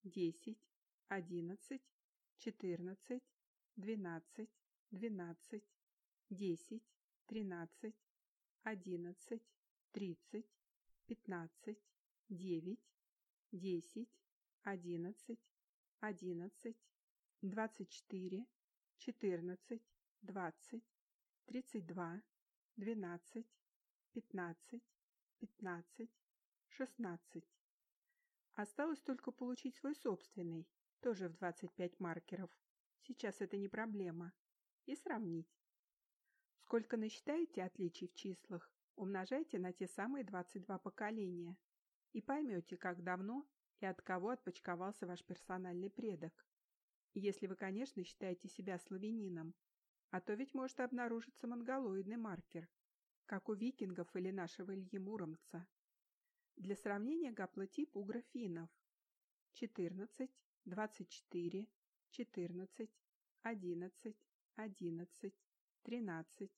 10, 11, 14, 12, 12, 10, 13, 11, 30, 15, 9, 10, 11, 11, 24, 14, 20, 32, 12, 15, 15, 16. Осталось только получить свой собственный, тоже в 25 маркеров. Сейчас это не проблема. И сравнить. Сколько насчитаете отличий в числах, умножайте на те самые 22 поколения и поймете, как давно и от кого отпочковался ваш персональный предок. Если вы, конечно, считаете себя славянином, а то ведь может обнаружиться монголоидный маркер, как у викингов или нашего Ильи Муромца. Для сравнения гаплотип у графинов 14, 24, 14, 11, 11, 13,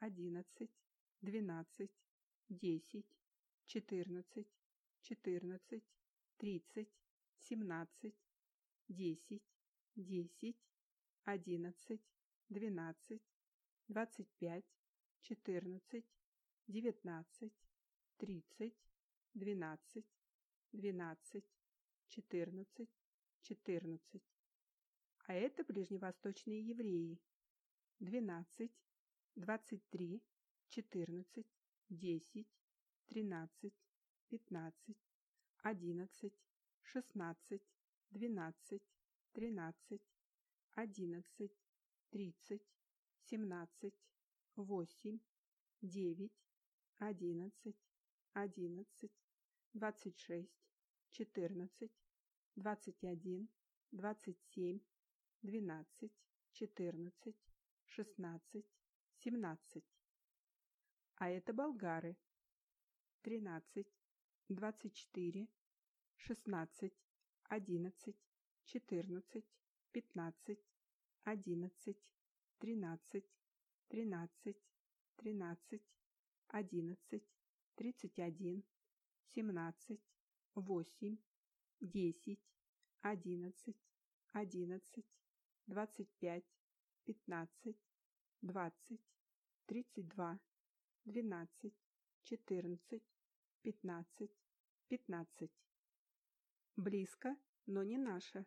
11, 12, 10, 14, 14, 30, 17, 10, 10, 11, 12, 25, 14, 19, 30, 12, 12, 14, 14. А это ближневосточные евреи. 12, 23, 14, 10, 13, 15, 11, 16, 12, 13, 11, 30, 17, 8, 9, 11, 11, 26, 14, 21, 27, 12, 14, 16, 17. А это болгары. 13, 24, 16, 11, 14, пятнадцать, одиннадцать, тринадцать, тринадцать, тринадцать, одиннадцать, тридцать один, семнадцать, восемь, десять, одиннадцать, одиннадцать, двадцать пять, пятнадцать, двадцать, тридцать два, двенадцать, четырнадцать, пятнадцать, пятнадцать. Близко, но не наше.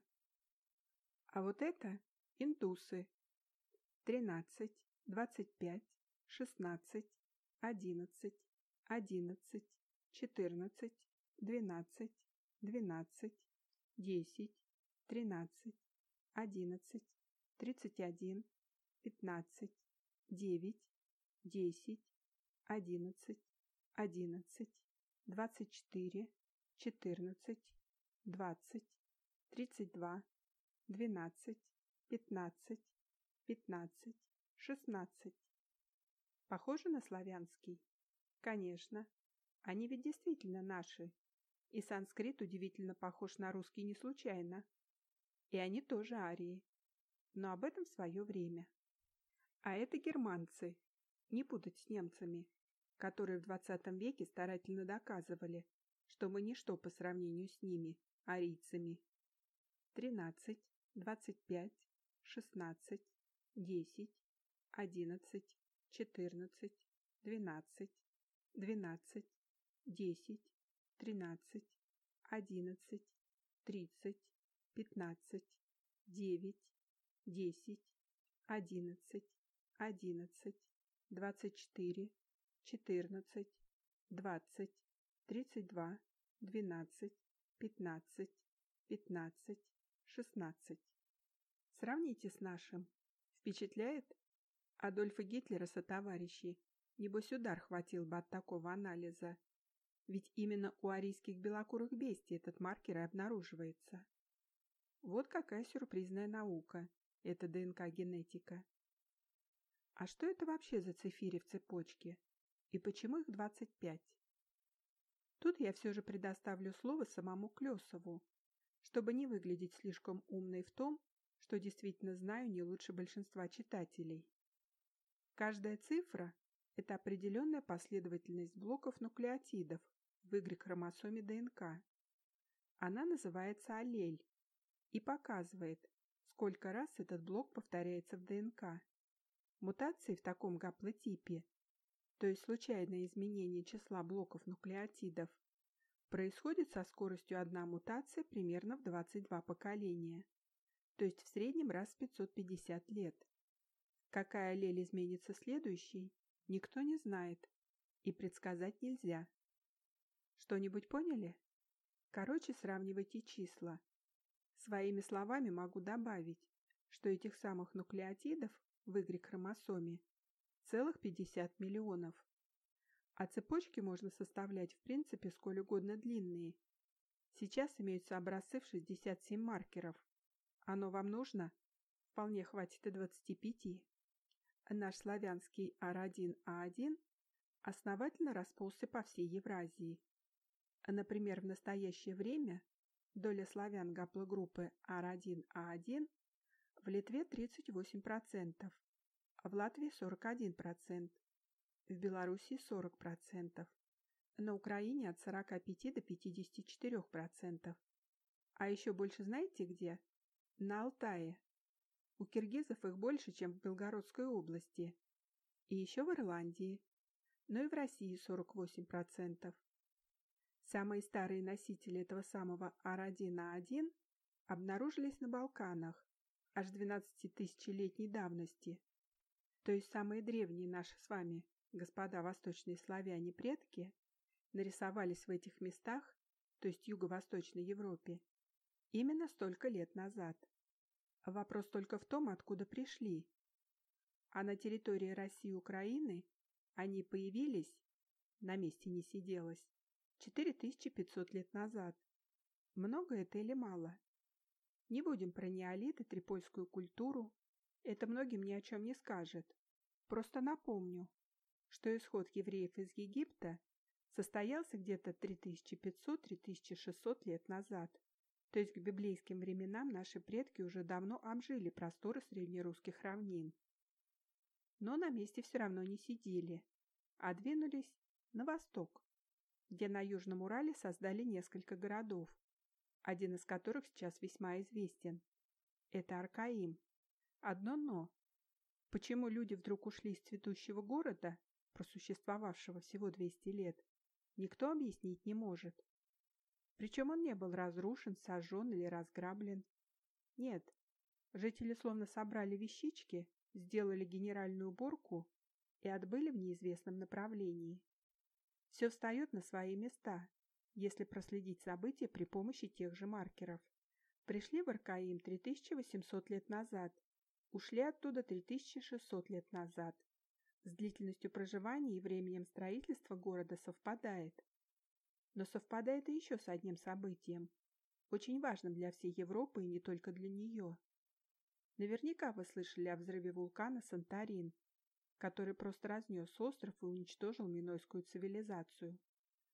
А вот это индусы. Тринадцать, двадцать пять, шестнадцать, одиннадцать, одиннадцать, четырнадцать, двенадцать, двенадцать, десять, тринадцать, одиннадцать, тридцать один, пятнадцать, девять, десять, одиннадцать, одиннадцать, двадцать четыре, четырнадцать, двадцать, тридцать два, двенадцать, пятнадцать, пятнадцать, шестнадцать. Похоже на славянский? Конечно. Они ведь действительно наши. И санскрит удивительно похож на русский не случайно. И они тоже арии. Но об этом свое время. А это германцы. Не путать с немцами, которые в 20 веке старательно доказывали, что мы ничто по сравнению с ними, арийцами. Тринадцать, двадцать пять, шестнадцать, десять, одиннадцать, четырнадцать, двенадцать, двенадцать, десять, тринадцать, одиннадцать, тридцать, пятнадцать, девять, десять, одиннадцать, одиннадцать, двадцать четыре, четырнадцать, двадцать, тридцать два, двенадцать, пятнадцать, пятнадцать, шестнадцать. Сравните с нашим. Впечатляет? Адольфа Гитлера сотоварищи. Небось удар хватил бы от такого анализа. Ведь именно у арийских белокурых бестий этот маркер и обнаруживается. Вот какая сюрпризная наука. Это ДНК-генетика. А что это вообще за цифири в цепочке? И почему их 25? Тут я все же предоставлю слово самому Клесову, чтобы не выглядеть слишком умной в том, что действительно знаю не лучше большинства читателей. Каждая цифра – это определенная последовательность блоков нуклеотидов в Y-хромосоме ДНК. Она называется аллель и показывает, сколько раз этот блок повторяется в ДНК. Мутации в таком гаплотипе, то есть случайное изменение числа блоков нуклеотидов, происходит со скоростью одна мутация примерно в 22 поколения, то есть в среднем раз в 550 лет. Какая аллель изменится следующей, никто не знает и предсказать нельзя. Что-нибудь поняли? Короче, сравнивайте числа. Своими словами могу добавить, что этих самых нуклеотидов в Y-хромосоме целых 50 миллионов. А цепочки можно составлять в принципе сколь угодно длинные. Сейчас имеются образцы в 67 маркеров. Оно вам нужно? Вполне хватит и 25. Наш славянский R1A1 основательно расползся по всей Евразии. Например, в настоящее время доля славян гаплогруппы R1A1 в Литве 38%, а в Латвии 41%, в Белоруссии 40%, на Украине от 45 до 54%. А еще больше знаете где? На Алтае. У киргизов их больше, чем в Белгородской области. И еще в Ирландии. Но и в России 48%. Самые старые носители этого самого R1A1 обнаружились на Балканах аж 12-тысячелетней давности. То есть самые древние наши с вами, господа восточные славяне-предки, нарисовались в этих местах, то есть Юго-Восточной Европе, именно столько лет назад. Вопрос только в том, откуда пришли. А на территории России и Украины они появились, на месте не сиделось, 4500 лет назад. Много это или мало? Не будем про неолит и трипольскую культуру. Это многим ни о чем не скажет. Просто напомню, что исход евреев из Египта состоялся где-то 3500-3600 лет назад, То есть к библейским временам наши предки уже давно обжили просторы среднерусских равнин. Но на месте все равно не сидели, а двинулись на восток, где на Южном Урале создали несколько городов, один из которых сейчас весьма известен. Это Аркаим. Одно «но». Почему люди вдруг ушли из цветущего города, просуществовавшего всего 200 лет, никто объяснить не может. Причем он не был разрушен, сожжен или разграблен. Нет, жители словно собрали вещички, сделали генеральную уборку и отбыли в неизвестном направлении. Все встает на свои места, если проследить события при помощи тех же маркеров. Пришли в Аркаим 3800 лет назад, ушли оттуда 3600 лет назад. С длительностью проживания и временем строительства города совпадает. Но совпадает и еще с одним событием, очень важным для всей Европы и не только для нее. Наверняка вы слышали о взрыве вулкана Санторин, который просто разнес остров и уничтожил минойскую цивилизацию.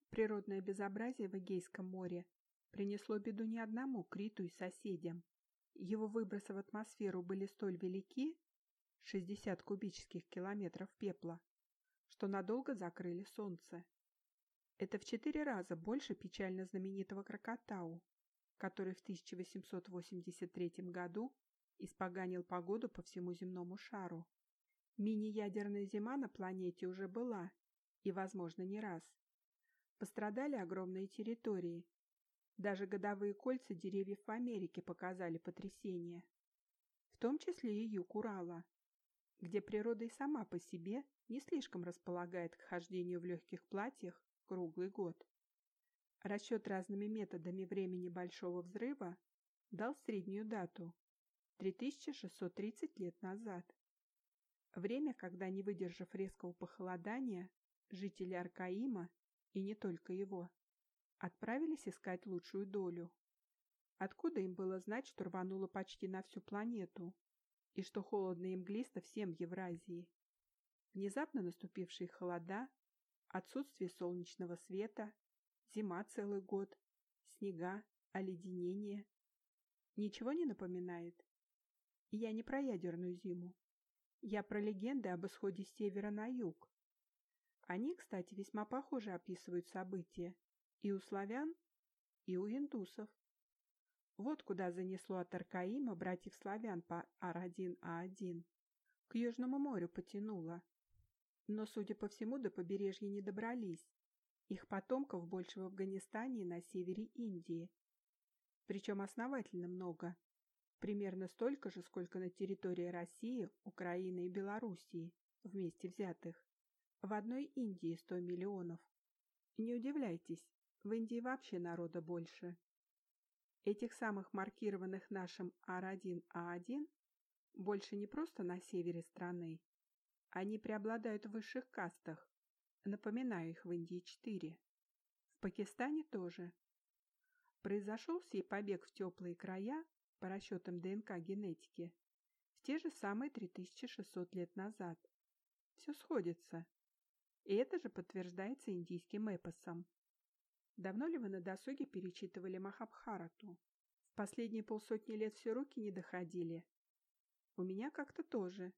Природное безобразие в Эгейском море принесло беду не одному Криту и соседям. Его выбросы в атмосферу были столь велики, 60 кубических километров пепла, что надолго закрыли солнце. Это в четыре раза больше печально знаменитого Крокотау, который в 1883 году испоганил погоду по всему земному шару. Мини-ядерная зима на планете уже была, и, возможно, не раз. Пострадали огромные территории. Даже годовые кольца деревьев в Америке показали потрясение. В том числе и юг Урала, где природа и сама по себе не слишком располагает к хождению в легких платьях круглый год. Расчет разными методами времени Большого Взрыва дал среднюю дату – 3630 лет назад. Время, когда, не выдержав резкого похолодания, жители Аркаима, и не только его, отправились искать лучшую долю. Откуда им было знать, что рвануло почти на всю планету, и что холодно и мглисто всем Евразии? Внезапно наступившие холода Отсутствие солнечного света, зима целый год, снега, оледенение. Ничего не напоминает? Я не про ядерную зиму. Я про легенды об исходе с севера на юг. Они, кстати, весьма похоже описывают события и у славян, и у индусов. Вот куда занесло от Аркаима братьев славян по Ар-1А1. К Южному морю потянуло, но, судя по всему, до побережья не добрались. Их потомков больше в Афганистане и на севере Индии. Причем основательно много. Примерно столько же, сколько на территории России, Украины и Белоруссии, вместе взятых. В одной Индии 100 миллионов. Не удивляйтесь, в Индии вообще народа больше. Этих самых маркированных нашим Ар-1А1 больше не просто на севере страны, они преобладают в высших кастах. Напоминаю, их в Индии четыре. В Пакистане тоже. Произошел сей побег в теплые края, по расчетам ДНК-генетики, в те же самые 3600 лет назад. Все сходится. И это же подтверждается индийским эпосом. Давно ли вы на досуге перечитывали Махабхарату? В последние полсотни лет все руки не доходили. У меня как-то тоже,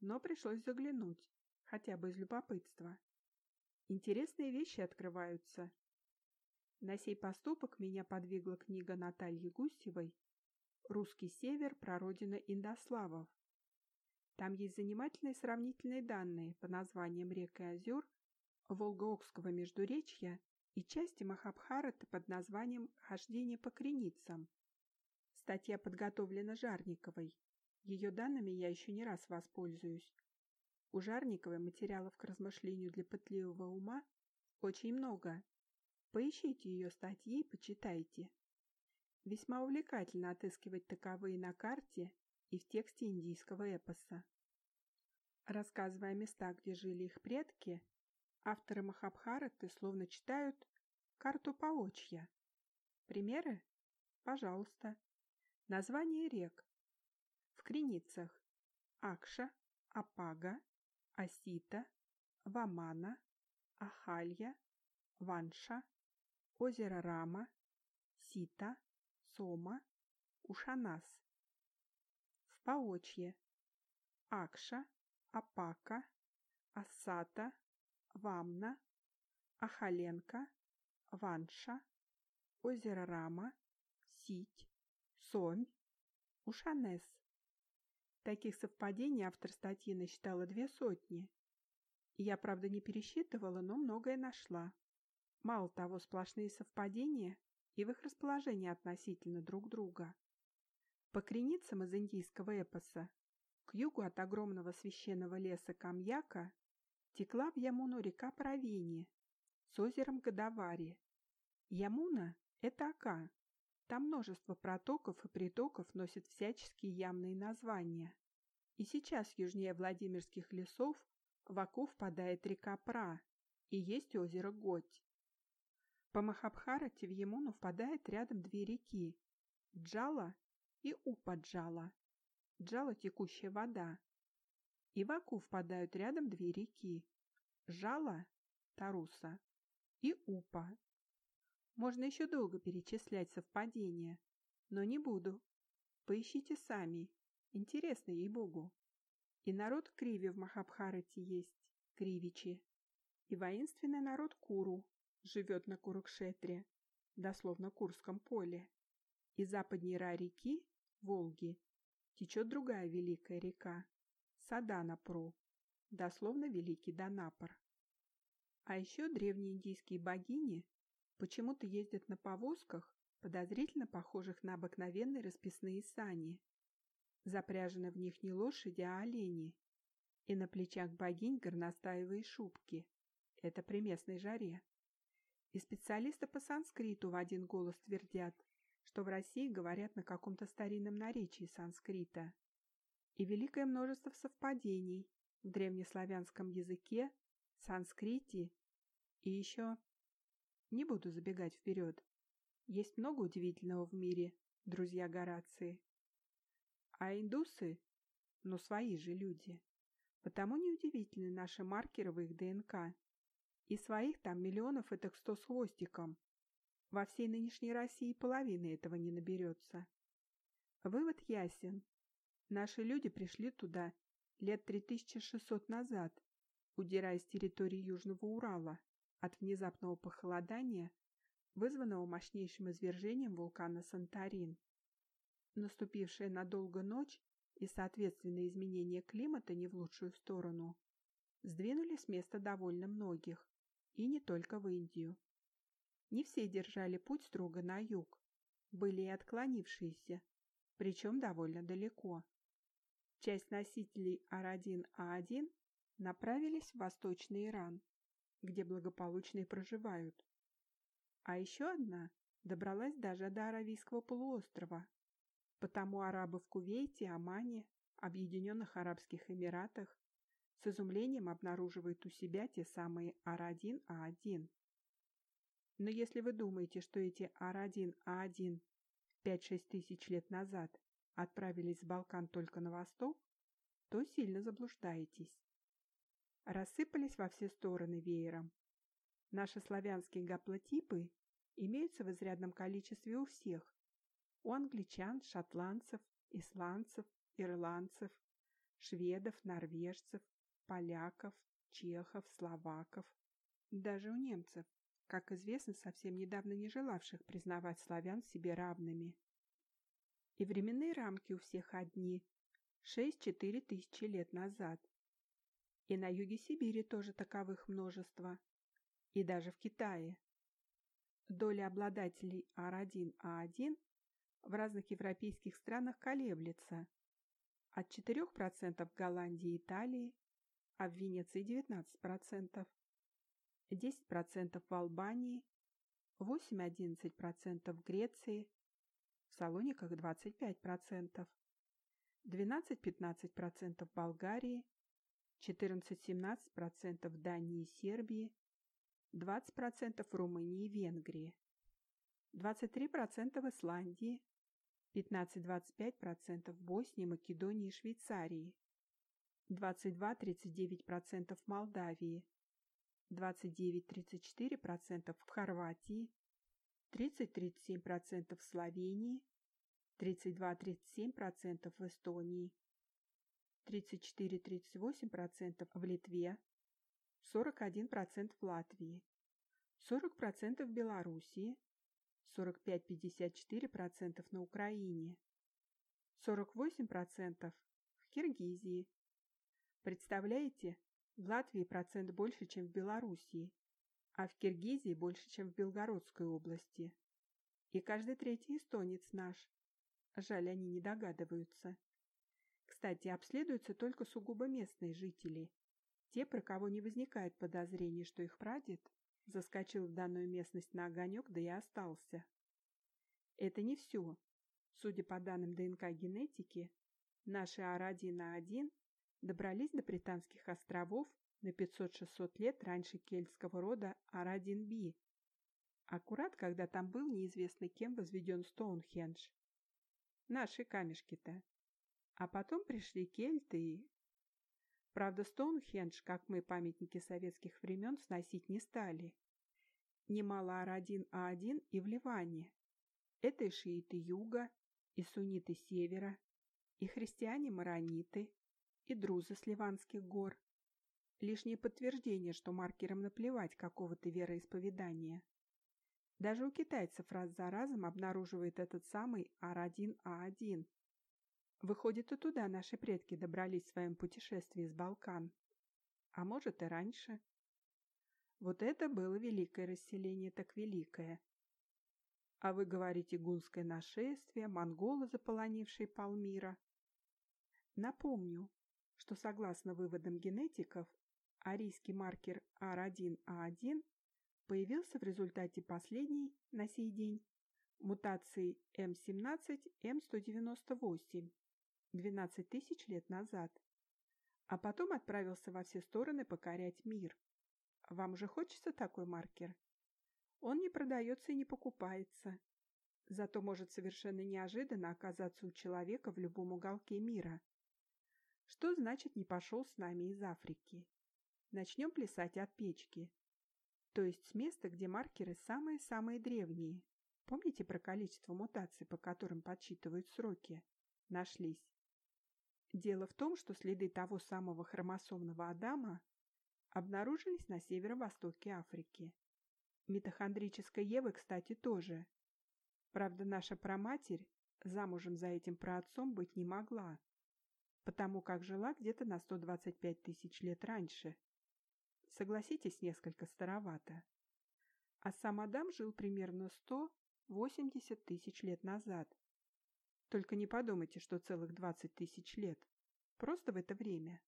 но пришлось заглянуть, хотя бы из любопытства. Интересные вещи открываются. На сей поступок меня подвигла книга Натальи Гусевой «Русский север. Прародина Индославов». Там есть занимательные сравнительные данные по названиям рек и озер Волго-Окского междуречья и части Махабхараты под названием «Хождение по креницам». Статья подготовлена Жарниковой. Ее данными я еще не раз воспользуюсь. У Жарниковой материалов к размышлению для пытливого ума очень много. Поищите ее статьи и почитайте. Весьма увлекательно отыскивать таковые на карте и в тексте индийского эпоса. Рассказывая о местах, где жили их предки, авторы Махабхараты словно читают карту Паочья. Примеры? Пожалуйста. Название рек, в Креницах Акша, Апага, Осита, Вамана, Ахалья, Ванша, озеро Рама, Сита, Сома, Ушанас. В Поочье Акша, Апака, Асата, Вамна, Ахаленко, Ванша, озеро Рама, Сить, Сомь, Ушанес. Таких совпадений автор статьи насчитала две сотни. Я, правда, не пересчитывала, но многое нашла. Мало того, сплошные совпадения и в их расположении относительно друг друга. По креницам из индийского эпоса, к югу от огромного священного леса Камьяка, текла в Ямуну река Правени с озером Гадавари. Ямуна – это Ака. Там множество протоков и притоков носят всяческие ямные названия. И сейчас южнее Владимирских лесов в Аку впадает река Пра и есть озеро Готь. По Махабхарате в Ямуну впадает рядом две реки – Джала и Упаджала. Джала – текущая вода. И в Аку впадают рядом две реки – Жала – Таруса и Упа. Можно еще долго перечислять совпадения, но не буду. Поищите сами. Интересно, ей-богу. И народ Криви в Махабхарате есть, Кривичи. И воинственный народ Куру, живет на Курукшетре, дословно Курском поле. И западней реки, Волги, течет другая великая река, Саданапру, дословно Великий Донапор. А еще древние индийские богини почему-то ездят на повозках, подозрительно похожих на обыкновенные расписные сани. Запряжены в них не лошади, а олени. И на плечах богинь горностаевые шубки. Это при местной жаре. И специалисты по санскриту в один голос твердят, что в России говорят на каком-то старинном наречии санскрита. И великое множество совпадений в древнеславянском языке, санскрите и еще... Не буду забегать вперед. Есть много удивительного в мире, друзья Горации. А индусы, ну свои же люди. Потому неудивительны наши маркеры в их ДНК. И своих там миллионов этих сто с хвостиком. Во всей нынешней России половины этого не наберется. Вывод ясен. Наши люди пришли туда лет 3600 назад, удирая с территории Южного Урала от внезапного похолодания, вызванного мощнейшим извержением вулкана Санторин. Наступившая надолго ночь и, соответственно, изменение климата не в лучшую сторону, сдвинули с места довольно многих, и не только в Индию. Не все держали путь строго на юг, были и отклонившиеся, причем довольно далеко. Часть носителей Ар-1А1 направились в Восточный Иран, где благополучно проживают. А еще одна добралась даже до Аравийского полуострова. Потому арабы в Кувейте, Омане, Объединенных Арабских Эмиратах с изумлением обнаруживают у себя те самые Ар-1А1. Но если вы думаете, что эти Ар-1А1 5-6 тысяч лет назад отправились с Балкан только на восток, то сильно заблуждаетесь. Рассыпались во все стороны веером. Наши славянские гаплотипы имеются в изрядном количестве у всех. У англичан, шотландцев, исландцев, ирландцев, шведов, норвежцев, поляков, чехов, словаков, даже у немцев, как известно, совсем недавно не желавших признавать славян себе равными. И временные рамки у всех одни – 6-4 тысячи лет назад. И на юге Сибири тоже таковых множество. И даже в Китае. Доля обладателей Ар1А1 в разных европейских странах колеблется. От 4% в Голландии и Италии а в Венеции 19%, 10% в Албании, 8-11% в Греции, в Салониках 25%, 12-15% в Болгарии, 14-17% в Дании и Сербии, 20% в Румынии и Венгрии, 23% в Исландии, 15-25% в Боснии, Македонии и Швейцарии, 22-39% в Молдавии, 29-34% в Хорватии, 30-37% в Словении, 32-37% в Эстонии, 34-38% в Литве, 41% в Латвии, 40% в Белоруссии, 45-54% на Украине, 48% в Киргизии. Представляете, в Латвии процент больше, чем в Белоруссии, а в Киргизии больше, чем в Белгородской области. И каждый третий эстонец наш. Жаль, они не догадываются. Кстати, обследуются только сугубо местные жители. Те, про кого не возникает подозрений, что их прадед заскочил в данную местность на огонек, да и остался. Это не все. Судя по данным ДНК-генетики, наши Ар-1А1 добрались до Британских островов на 500-600 лет раньше кельтского рода Ар-1Би, аккурат когда там был неизвестно кем возведен Стоунхендж. Наши камешки-то. А потом пришли кельты и... Правда, Стоунхендж, как мы, памятники советских времен, сносить не стали. Немало Ар-1А1 и в Ливане. Это и шииты юга, и сунниты севера, и христиане-марониты, и друзы с Ливанских гор. Лишнее подтверждение, что маркерам наплевать какого-то вероисповедания. Даже у китайцев раз за разом обнаруживает этот самый Ар-1А1. Выходит, и туда наши предки добрались в своем путешествии с Балкан. А может и раньше. Вот это было великое расселение, так великое. А вы говорите гуннское нашествие, монголы, заполонившие полмира. Напомню, что согласно выводам генетиков, арийский маркер R1A1 появился в результате последней, на сей день, мутации М17-М198 12 тысяч лет назад, а потом отправился во все стороны покорять мир. Вам же хочется такой маркер? Он не продается и не покупается. Зато может совершенно неожиданно оказаться у человека в любом уголке мира. Что значит не пошел с нами из Африки? Начнем плясать от печки. То есть с места, где маркеры самые-самые древние. Помните про количество мутаций, по которым подсчитывают сроки? Нашлись. Дело в том, что следы того самого хромосомного Адама обнаружились на северо-востоке Африки. Митохондрической Евы, кстати, тоже. Правда, наша праматерь замужем за этим праотцом быть не могла, потому как жила где-то на 125 тысяч лет раньше. Согласитесь, несколько старовато. А сам Адам жил примерно 180 тысяч лет назад. Только не подумайте, что целых 20 тысяч лет. Просто в это время.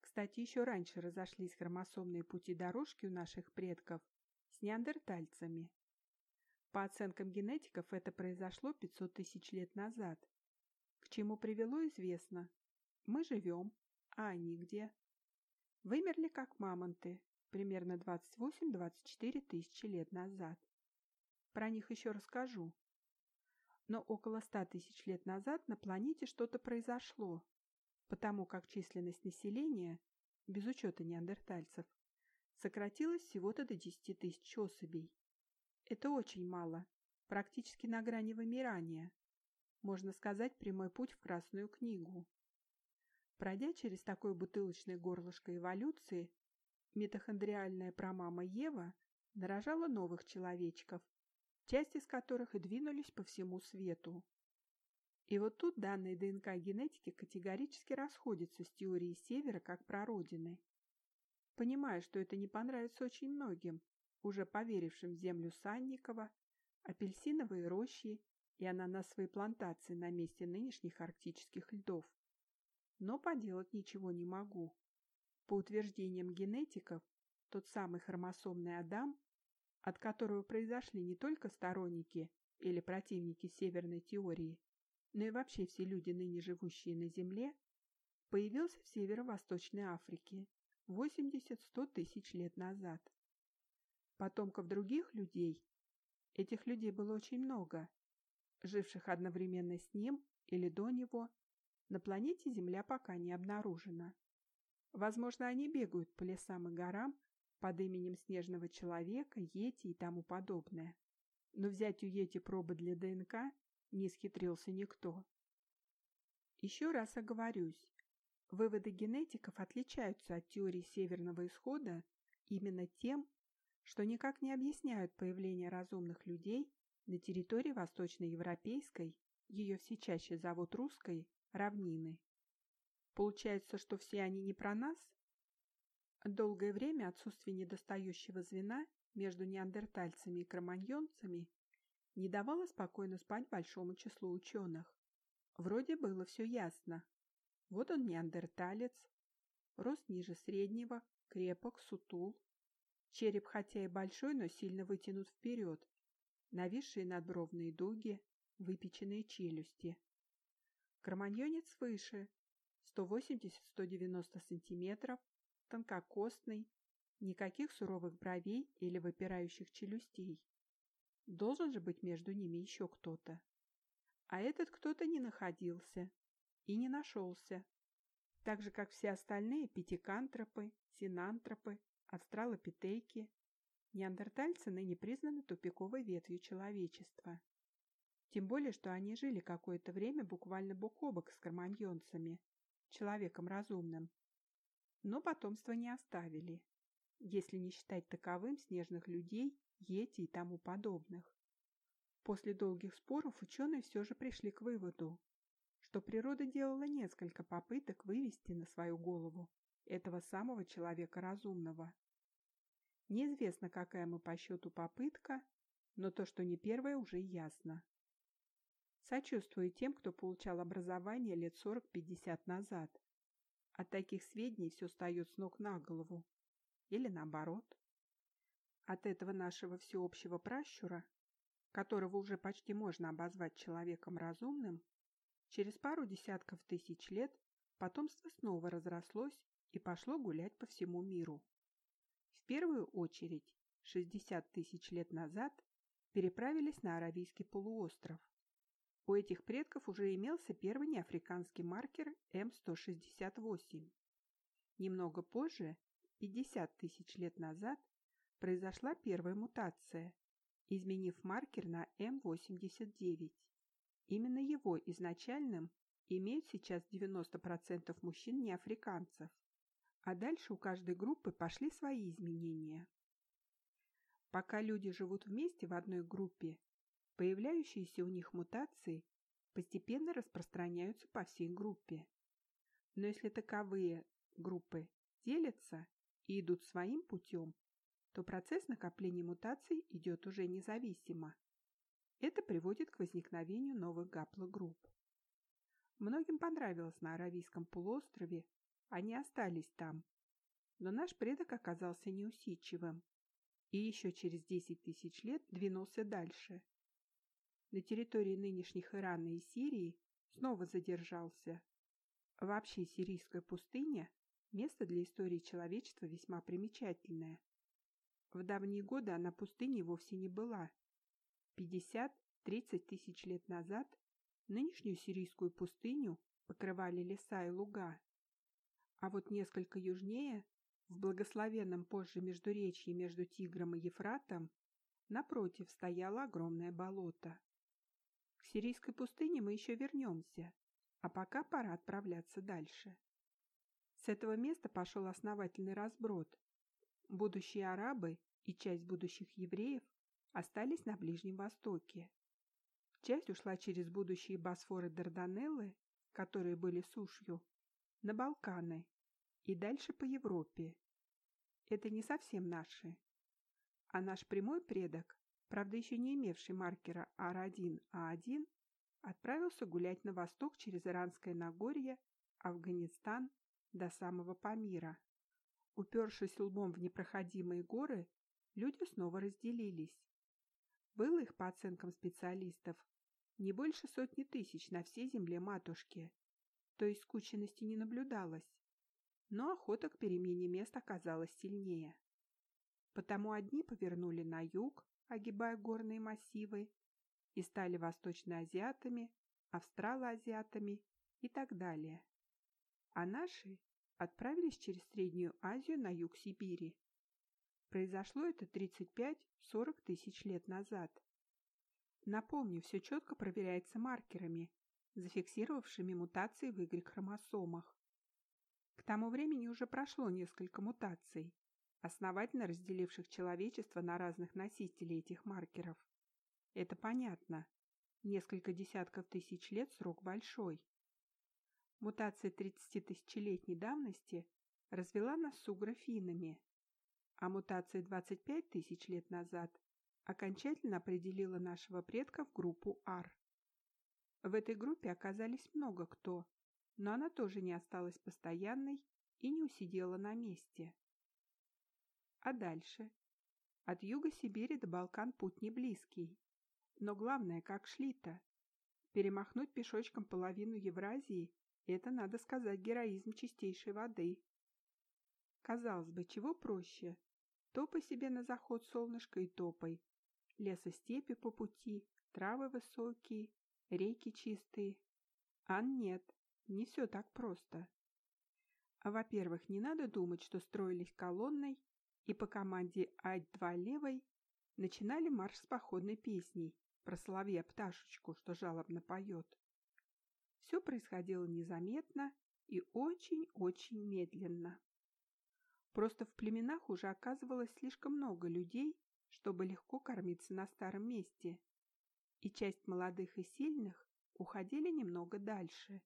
Кстати, еще раньше разошлись хромосомные пути дорожки у наших предков с неандертальцами. По оценкам генетиков, это произошло 500 тысяч лет назад. К чему привело, известно. Мы живем, а они где? Вымерли как мамонты, примерно 28-24 тысячи лет назад. Про них еще расскажу. Но около 100 тысяч лет назад на планете что-то произошло, потому как численность населения, без учета неандертальцев, сократилась всего-то до 10 тысяч особей. Это очень мало, практически на грани вымирания. Можно сказать, прямой путь в Красную книгу. Пройдя через такое бутылочное горлышко эволюции, митохондриальная промама Ева нарожала новых человечков, часть из которых и двинулись по всему свету. И вот тут данные ДНК генетики категорически расходятся с теорией Севера как прародины. Понимаю, что это не понравится очень многим, уже поверившим в землю Санникова, апельсиновые рощи и ананасовые плантации на месте нынешних арктических льдов. Но поделать ничего не могу. По утверждениям генетиков, тот самый хромосомный Адам, от которого произошли не только сторонники или противники северной теории, но и вообще все люди, ныне живущие на Земле, появился в северо-восточной Африке 80-100 тысяч лет назад. Потомков других людей, этих людей было очень много, живших одновременно с ним или до него, на планете Земля пока не обнаружена. Возможно, они бегают по лесам и горам под именем Снежного Человека, Йети и тому подобное. но взять у Йети пробы для ДНК не схитрился никто. Еще раз оговорюсь, выводы генетиков отличаются от теории северного исхода именно тем, что никак не объясняют появление разумных людей на территории восточноевропейской, ее все чаще зовут русской, равнины. Получается, что все они не про нас? Долгое время отсутствие недостающего звена между неандертальцами и кроманьонцами не давало спокойно спать большому числу ученых. Вроде было все ясно. Вот он неандерталец, рост ниже среднего, крепок, сутул. Череп хотя и большой, но сильно вытянут вперед, нависшие надбровные дуги, выпеченные челюсти. Кроманьонец выше, 180-190 сантиметров, тонкокостный, никаких суровых бровей или выпирающих челюстей. Должен же быть между ними еще кто-то. А этот кто-то не находился и не нашелся. Так же, как все остальные пятикантропы, синантропы, австралопитеки, неандертальцы ныне признаны тупиковой ветвью человечества. Тем более, что они жили какое-то время буквально бок о бок с кроманьонцами, человеком разумным. Но потомства не оставили, если не считать таковым снежных людей, йети и тому подобных. После долгих споров ученые все же пришли к выводу, что природа делала несколько попыток вывести на свою голову этого самого человека разумного. Неизвестно, какая мы по счету попытка, но то, что не первая, уже ясно. Сочувствую тем, кто получал образование лет 40-50 назад. От таких сведений все встает с ног на голову. Или наоборот. От этого нашего всеобщего пращура, которого уже почти можно обозвать человеком разумным, через пару десятков тысяч лет потомство снова разрослось и пошло гулять по всему миру. В первую очередь, 60 тысяч лет назад переправились на Аравийский полуостров. У этих предков уже имелся первый неафриканский маркер М168. Немного позже, 50 тысяч лет назад, произошла первая мутация, изменив маркер на М89. Именно его изначальным имеют сейчас 90% мужчин неафриканцев, а дальше у каждой группы пошли свои изменения. Пока люди живут вместе в одной группе, появляющиеся у них мутации постепенно распространяются по всей группе. Но если таковые группы делятся и идут своим путем, то процесс накопления мутаций идет уже независимо. Это приводит к возникновению новых гаплогрупп. Многим понравилось на Аравийском полуострове, они остались там. Но наш предок оказался неусидчивым и еще через 10 тысяч лет двинулся дальше. На территории нынешних Ирана и Сирии снова задержался. Вообще сирийская пустыня – место для истории человечества весьма примечательное. В давние годы она пустыней вовсе не была. 50-30 тысяч лет назад нынешнюю сирийскую пустыню покрывали леса и луга. А вот несколько южнее, в благословенном позже междуречье между Тигром и Ефратом, напротив стояло огромное болото. К сирийской пустыне мы еще вернемся, а пока пора отправляться дальше. С этого места пошел основательный разброд, Будущие арабы и часть будущих евреев остались на Ближнем Востоке. Часть ушла через будущие Босфоры Дарданеллы, которые были сушью, на Балканы и дальше по Европе. Это не совсем наши. А наш прямой предок, правда еще не имевший маркера Ар1А1, отправился гулять на восток через Иранское Нагорье, Афганистан до самого Памира. Упершись лбом в непроходимые горы, люди снова разделились. Было их, по оценкам специалистов, не больше сотни тысяч на всей земле матушки, то есть скученности не наблюдалось. Но охота к перемене мест оказалась сильнее. Потому одни повернули на юг, огибая горные массивы, и стали восточноазиатами, австралоазиатами и так далее. А наши отправились через Среднюю Азию на юг Сибири. Произошло это 35-40 тысяч лет назад. Напомню, все четко проверяется маркерами, зафиксировавшими мутации в Y-хромосомах. К тому времени уже прошло несколько мутаций, основательно разделивших человечество на разных носителей этих маркеров. Это понятно. Несколько десятков тысяч лет срок большой. Мутация 30-тысячелетней давности развела нас с угрофинами, а мутация 25 тысяч лет назад окончательно определила нашего предка в группу Ар. В этой группе оказались много кто, но она тоже не осталась постоянной и не усидела на месте. А дальше? От юга Сибири до Балкан путь не близкий. Но главное, как шли-то? Перемахнуть пешочком половину Евразии – это, надо сказать, героизм чистейшей воды. Казалось бы, чего проще? Топай себе на заход солнышко и топай. Лесостепи по пути, травы высокие, реки чистые. А нет, не все так просто. А во-первых, не надо думать, что строились колонной и по команде «Ать-2 левой» начинали марш с походной песней про соловья-пташечку, что жалобно поет. Все происходило незаметно и очень-очень медленно. Просто в племенах уже оказывалось слишком много людей, чтобы легко кормиться на старом месте, и часть молодых и сильных уходили немного дальше,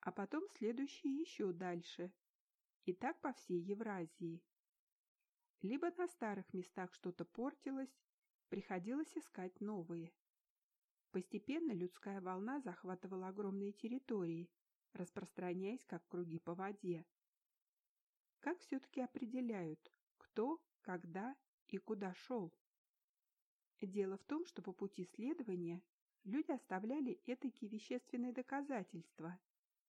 а потом следующие еще дальше, и так по всей Евразии. Либо на старых местах что-то портилось, приходилось искать новые. Постепенно людская волна захватывала огромные территории, распространяясь как круги по воде. Как все-таки определяют, кто, когда и куда шел? Дело в том, что по пути следования люди оставляли этакие вещественные доказательства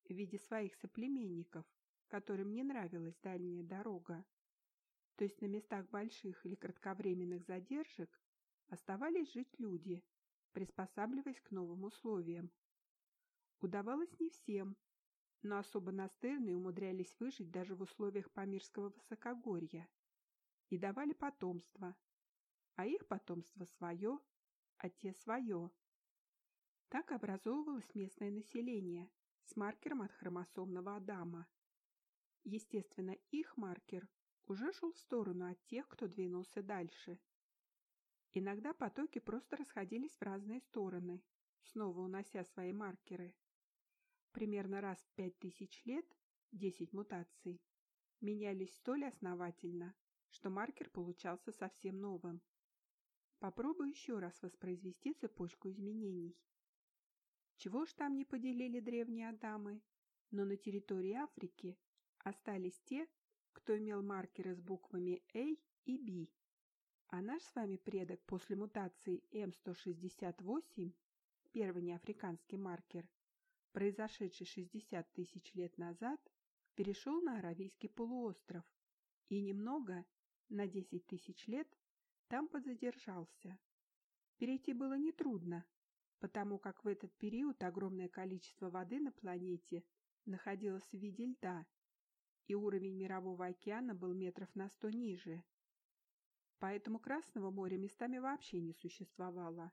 в виде своих соплеменников, которым не нравилась дальняя дорога. То есть на местах больших или кратковременных задержек оставались жить люди, приспосабливаясь к новым условиям. Удавалось не всем, но особо настырные умудрялись выжить даже в условиях Памирского высокогорья и давали потомство, а их потомство свое, а те свое. Так образовывалось местное население с маркером от хромосомного Адама. Естественно, их маркер уже шел в сторону от тех, кто двинулся дальше. Иногда потоки просто расходились в разные стороны, снова унося свои маркеры. Примерно раз в пять тысяч лет, 10 мутаций, менялись столь основательно, что маркер получался совсем новым. Попробую еще раз воспроизвести цепочку изменений. Чего ж там не поделили древние Адамы? Но на территории Африки остались те, кто имел маркеры с буквами A и B. А наш с вами предок после мутации М168, первый неафриканский маркер, произошедший 60 тысяч лет назад, перешел на Аравийский полуостров и немного, на 10 тысяч лет, там подзадержался. Перейти было нетрудно, потому как в этот период огромное количество воды на планете находилось в виде льда, и уровень мирового океана был метров на сто ниже. Поэтому Красного моря местами вообще не существовало.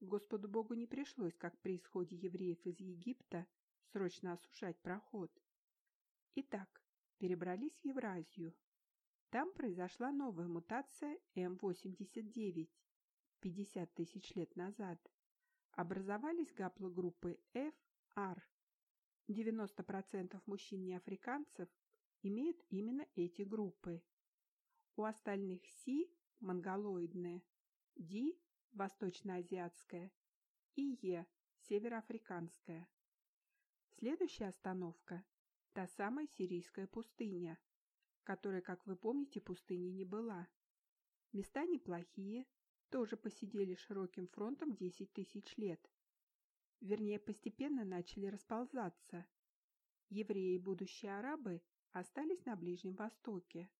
Господу Богу не пришлось, как при исходе евреев из Египта, срочно осушать проход. Итак, перебрались в Евразию. Там произошла новая мутация М89 50 тысяч лет назад. Образовались гаплогруппы FR. 90% мужчин-неафриканцев имеют именно эти группы. У остальных Си – монголоидные, Ди – восточноазиатская и Е – североафриканская. Следующая остановка – та самая сирийская пустыня, которая, как вы помните, пустыней не была. Места неплохие, тоже посидели широким фронтом 10 тысяч лет. Вернее, постепенно начали расползаться. Евреи и будущие арабы остались на Ближнем Востоке.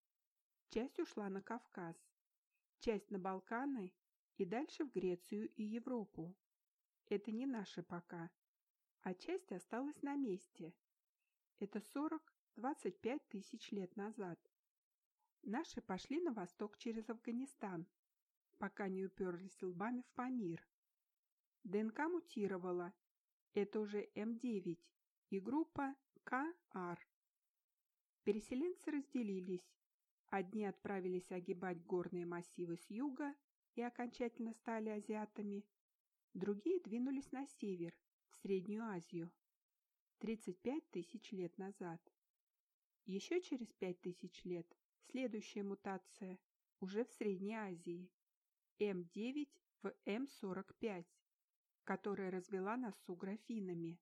Часть ушла на Кавказ, часть на Балканы и дальше в Грецию и Европу. Это не наши пока, а часть осталась на месте. Это 40 25 тысяч лет назад. Наши пошли на восток через Афганистан, пока не уперлись лбами в Памир. ДНК мутировала. Это уже М9 и группа КР. Переселенцы разделились. Одни отправились огибать горные массивы с юга и окончательно стали азиатами. Другие двинулись на север, в Среднюю Азию. 35 тысяч лет назад. Еще через 5 тысяч лет следующая мутация уже в Средней Азии. М9 в М45 которая развела нас с угрофинами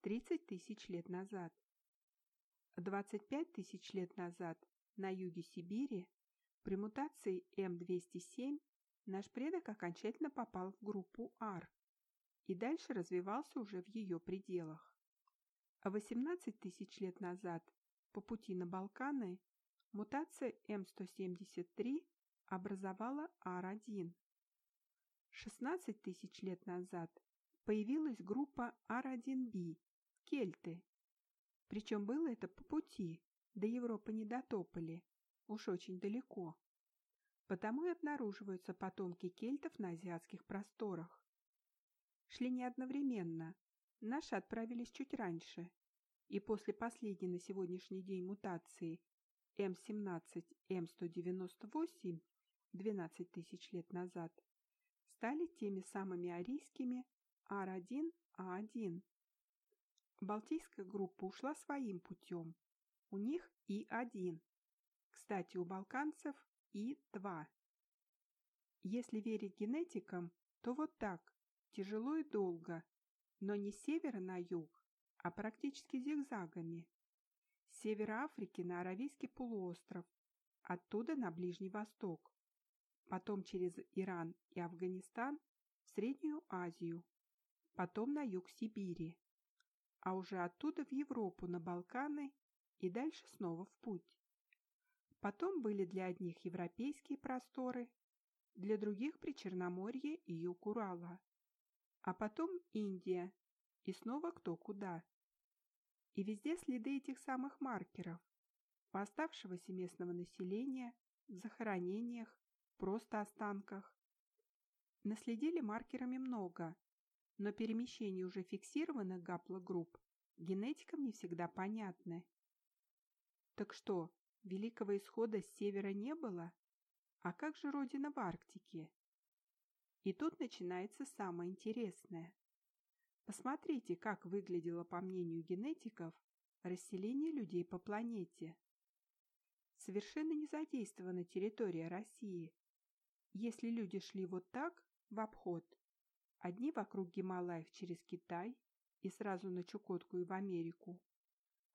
30 тысяч лет назад. 25 тысяч лет назад на юге Сибири при мутации М207 наш предок окончательно попал в группу R и дальше развивался уже в ее пределах. А 18 тысяч лет назад по пути на Балканы мутация М173 образовала R1 16 тысяч лет назад появилась группа R1b – кельты. Причем было это по пути, до Европы не дотопали, уж очень далеко. Потому и обнаруживаются потомки кельтов на азиатских просторах. Шли не одновременно, наши отправились чуть раньше, и после последней на сегодняшний день мутации М17, М198 12 тысяч лет назад стали теми самыми арийскими Ар-1А1. Балтийская группа ушла своим путем. У них И-1. Кстати, у балканцев И-2. Если верить генетикам, то вот так, тяжело и долго, но не с севера на юг, а практически зигзагами. С севера Африки на Аравийский полуостров, оттуда на Ближний Восток потом через Иран и Афганистан в Среднюю Азию, потом на юг Сибири, а уже оттуда в Европу, на Балканы и дальше снова в путь. Потом были для одних европейские просторы, для других Причерноморье и юг Урала, а потом Индия и снова кто куда. И везде следы этих самых маркеров, у оставшегося местного населения, в захоронениях, просто останках. Наследили маркерами много, но перемещения уже фиксированных гаплогрупп генетикам не всегда понятны. Так что, великого исхода с севера не было? А как же родина в Арктике? И тут начинается самое интересное. Посмотрите, как выглядело, по мнению генетиков, расселение людей по планете. Совершенно не задействована территория России, если люди шли вот так, в обход, одни вокруг Гималаев через Китай и сразу на Чукотку и в Америку,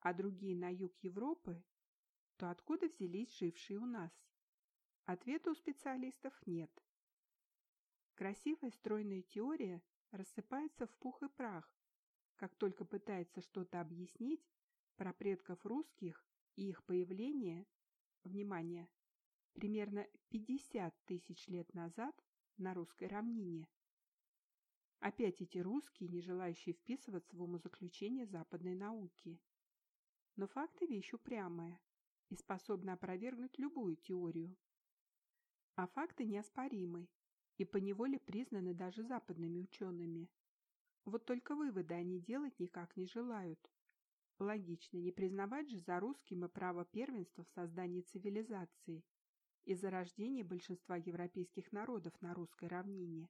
а другие на юг Европы, то откуда взялись жившие у нас? Ответа у специалистов нет. Красивая стройная теория рассыпается в пух и прах, как только пытается что-то объяснить про предков русских и их появление, внимание, примерно 50 тысяч лет назад на русской равнине. Опять эти русские, не желающие вписываться в умозаключение западной науки. Но факты вещь упрямая и способны опровергнуть любую теорию. А факты неоспоримы и поневоле признаны даже западными учеными. Вот только выводы они делать никак не желают. Логично, не признавать же за русским и право первенства в создании цивилизации и зарождение большинства европейских народов на русской равнине,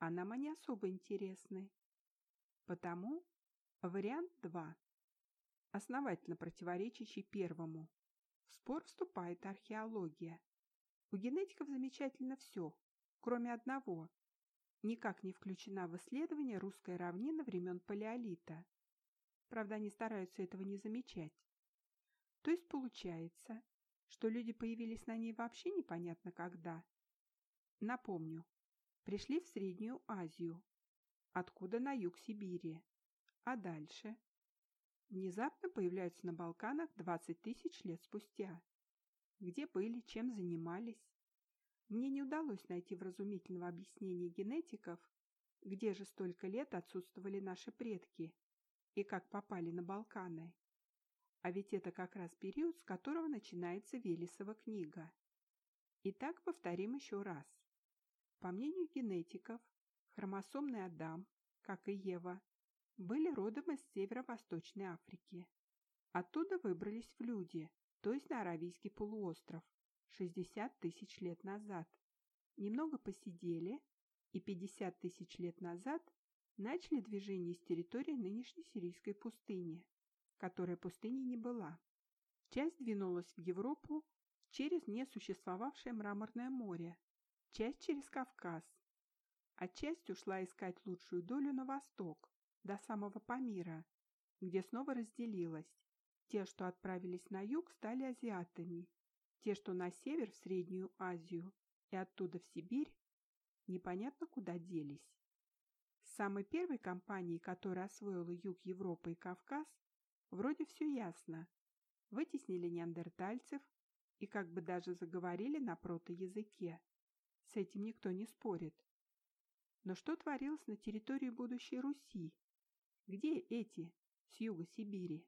а нам они особо интересны. Потому вариант 2, основательно противоречащий первому. В спор вступает археология. У генетиков замечательно все, кроме одного. Никак не включена в исследование русская равнина времен Палеолита. Правда, они стараются этого не замечать. То есть получается, что люди появились на ней вообще непонятно когда. Напомню, пришли в Среднюю Азию, откуда на юг Сибири, а дальше внезапно появляются на Балканах 20 тысяч лет спустя. Где были, чем занимались? Мне не удалось найти вразумительного объяснения генетиков, где же столько лет отсутствовали наши предки и как попали на Балканы. А ведь это как раз период, с которого начинается Велесова книга. Итак, повторим еще раз. По мнению генетиков, Хромосомный Адам, как и Ева, были родом из северо-восточной Африки. Оттуда выбрались в люди, то есть на Аравийский полуостров, 60 тысяч лет назад. Немного посидели и 50 тысяч лет назад начали движение с территории нынешней сирийской пустыни, которая пустыней не была. Часть двинулась в Европу через несуществовавшее Мраморное море, часть через Кавказ, а часть ушла искать лучшую долю на восток, до самого Памира, где снова разделилась. Те, что отправились на юг, стали азиатами, те, что на север, в Среднюю Азию и оттуда в Сибирь, непонятно куда делись. С самой первой компанией, которая освоила юг Европы и Кавказ, вроде все ясно. Вытеснили неандертальцев и как бы даже заговорили на протоязыке. С этим никто не спорит. Но что творилось на территории будущей Руси? Где эти с юга Сибири?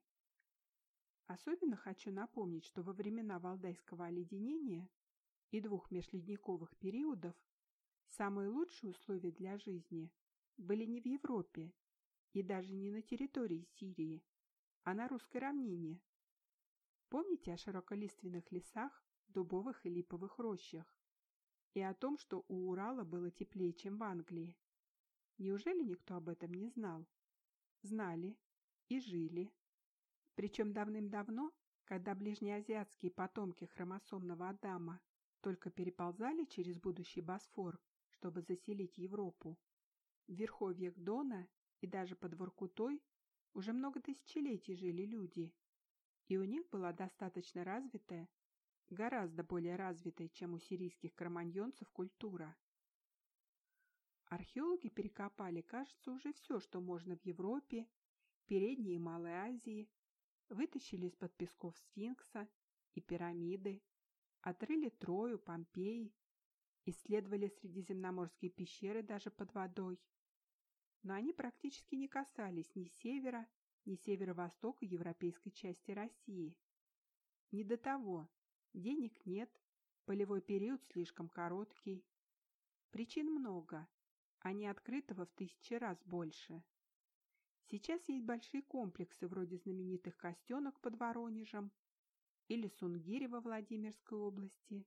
Особенно хочу напомнить, что во времена Валдайского оледенения и двух межледниковых периодов самые лучшие условия для жизни были не в Европе и даже не на территории Сирии, а на русской равнине. Помните о широколиственных лесах, дубовых и липовых рощах? И о том, что у Урала было теплее, чем в Англии? Неужели никто об этом не знал? Знали и жили. Причем давным-давно, когда ближнеазиатские потомки хромосомного Адама только переползали через будущий Босфор, чтобы заселить Европу, в верховьях Дона и даже под Воркутой уже много тысячелетий жили люди, и у них была достаточно развитая, гораздо более развитая, чем у сирийских кроманьонцев, культура. Археологи перекопали, кажется, уже все, что можно в Европе, Передней и Малой Азии, вытащили из-под песков сфинкса и пирамиды, отрыли Трою, Помпеи, исследовали средиземноморские пещеры даже под водой. Но они практически не касались ни севера, ни северо-востока европейской части России. Не до того, денег нет, полевой период слишком короткий. Причин много, а не открытого в тысячи раз больше. Сейчас есть большие комплексы вроде знаменитых Костенок под Воронежем или Сунгири во Владимирской области.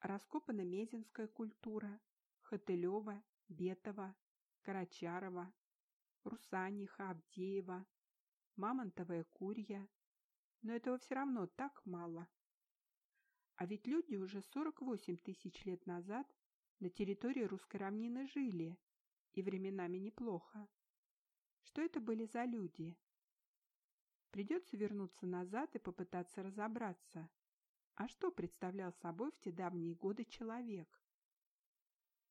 Раскопана мезенская культура, Хотылева, Бетова, Карачарова, Русаниха, Авдеева, Мамонтовая курья. Но этого все равно так мало. А ведь люди уже 48 тысяч лет назад на территории русской равнины жили, и временами неплохо. Что это были за люди? Придется вернуться назад и попытаться разобраться. А что представлял собой в те давние годы человек?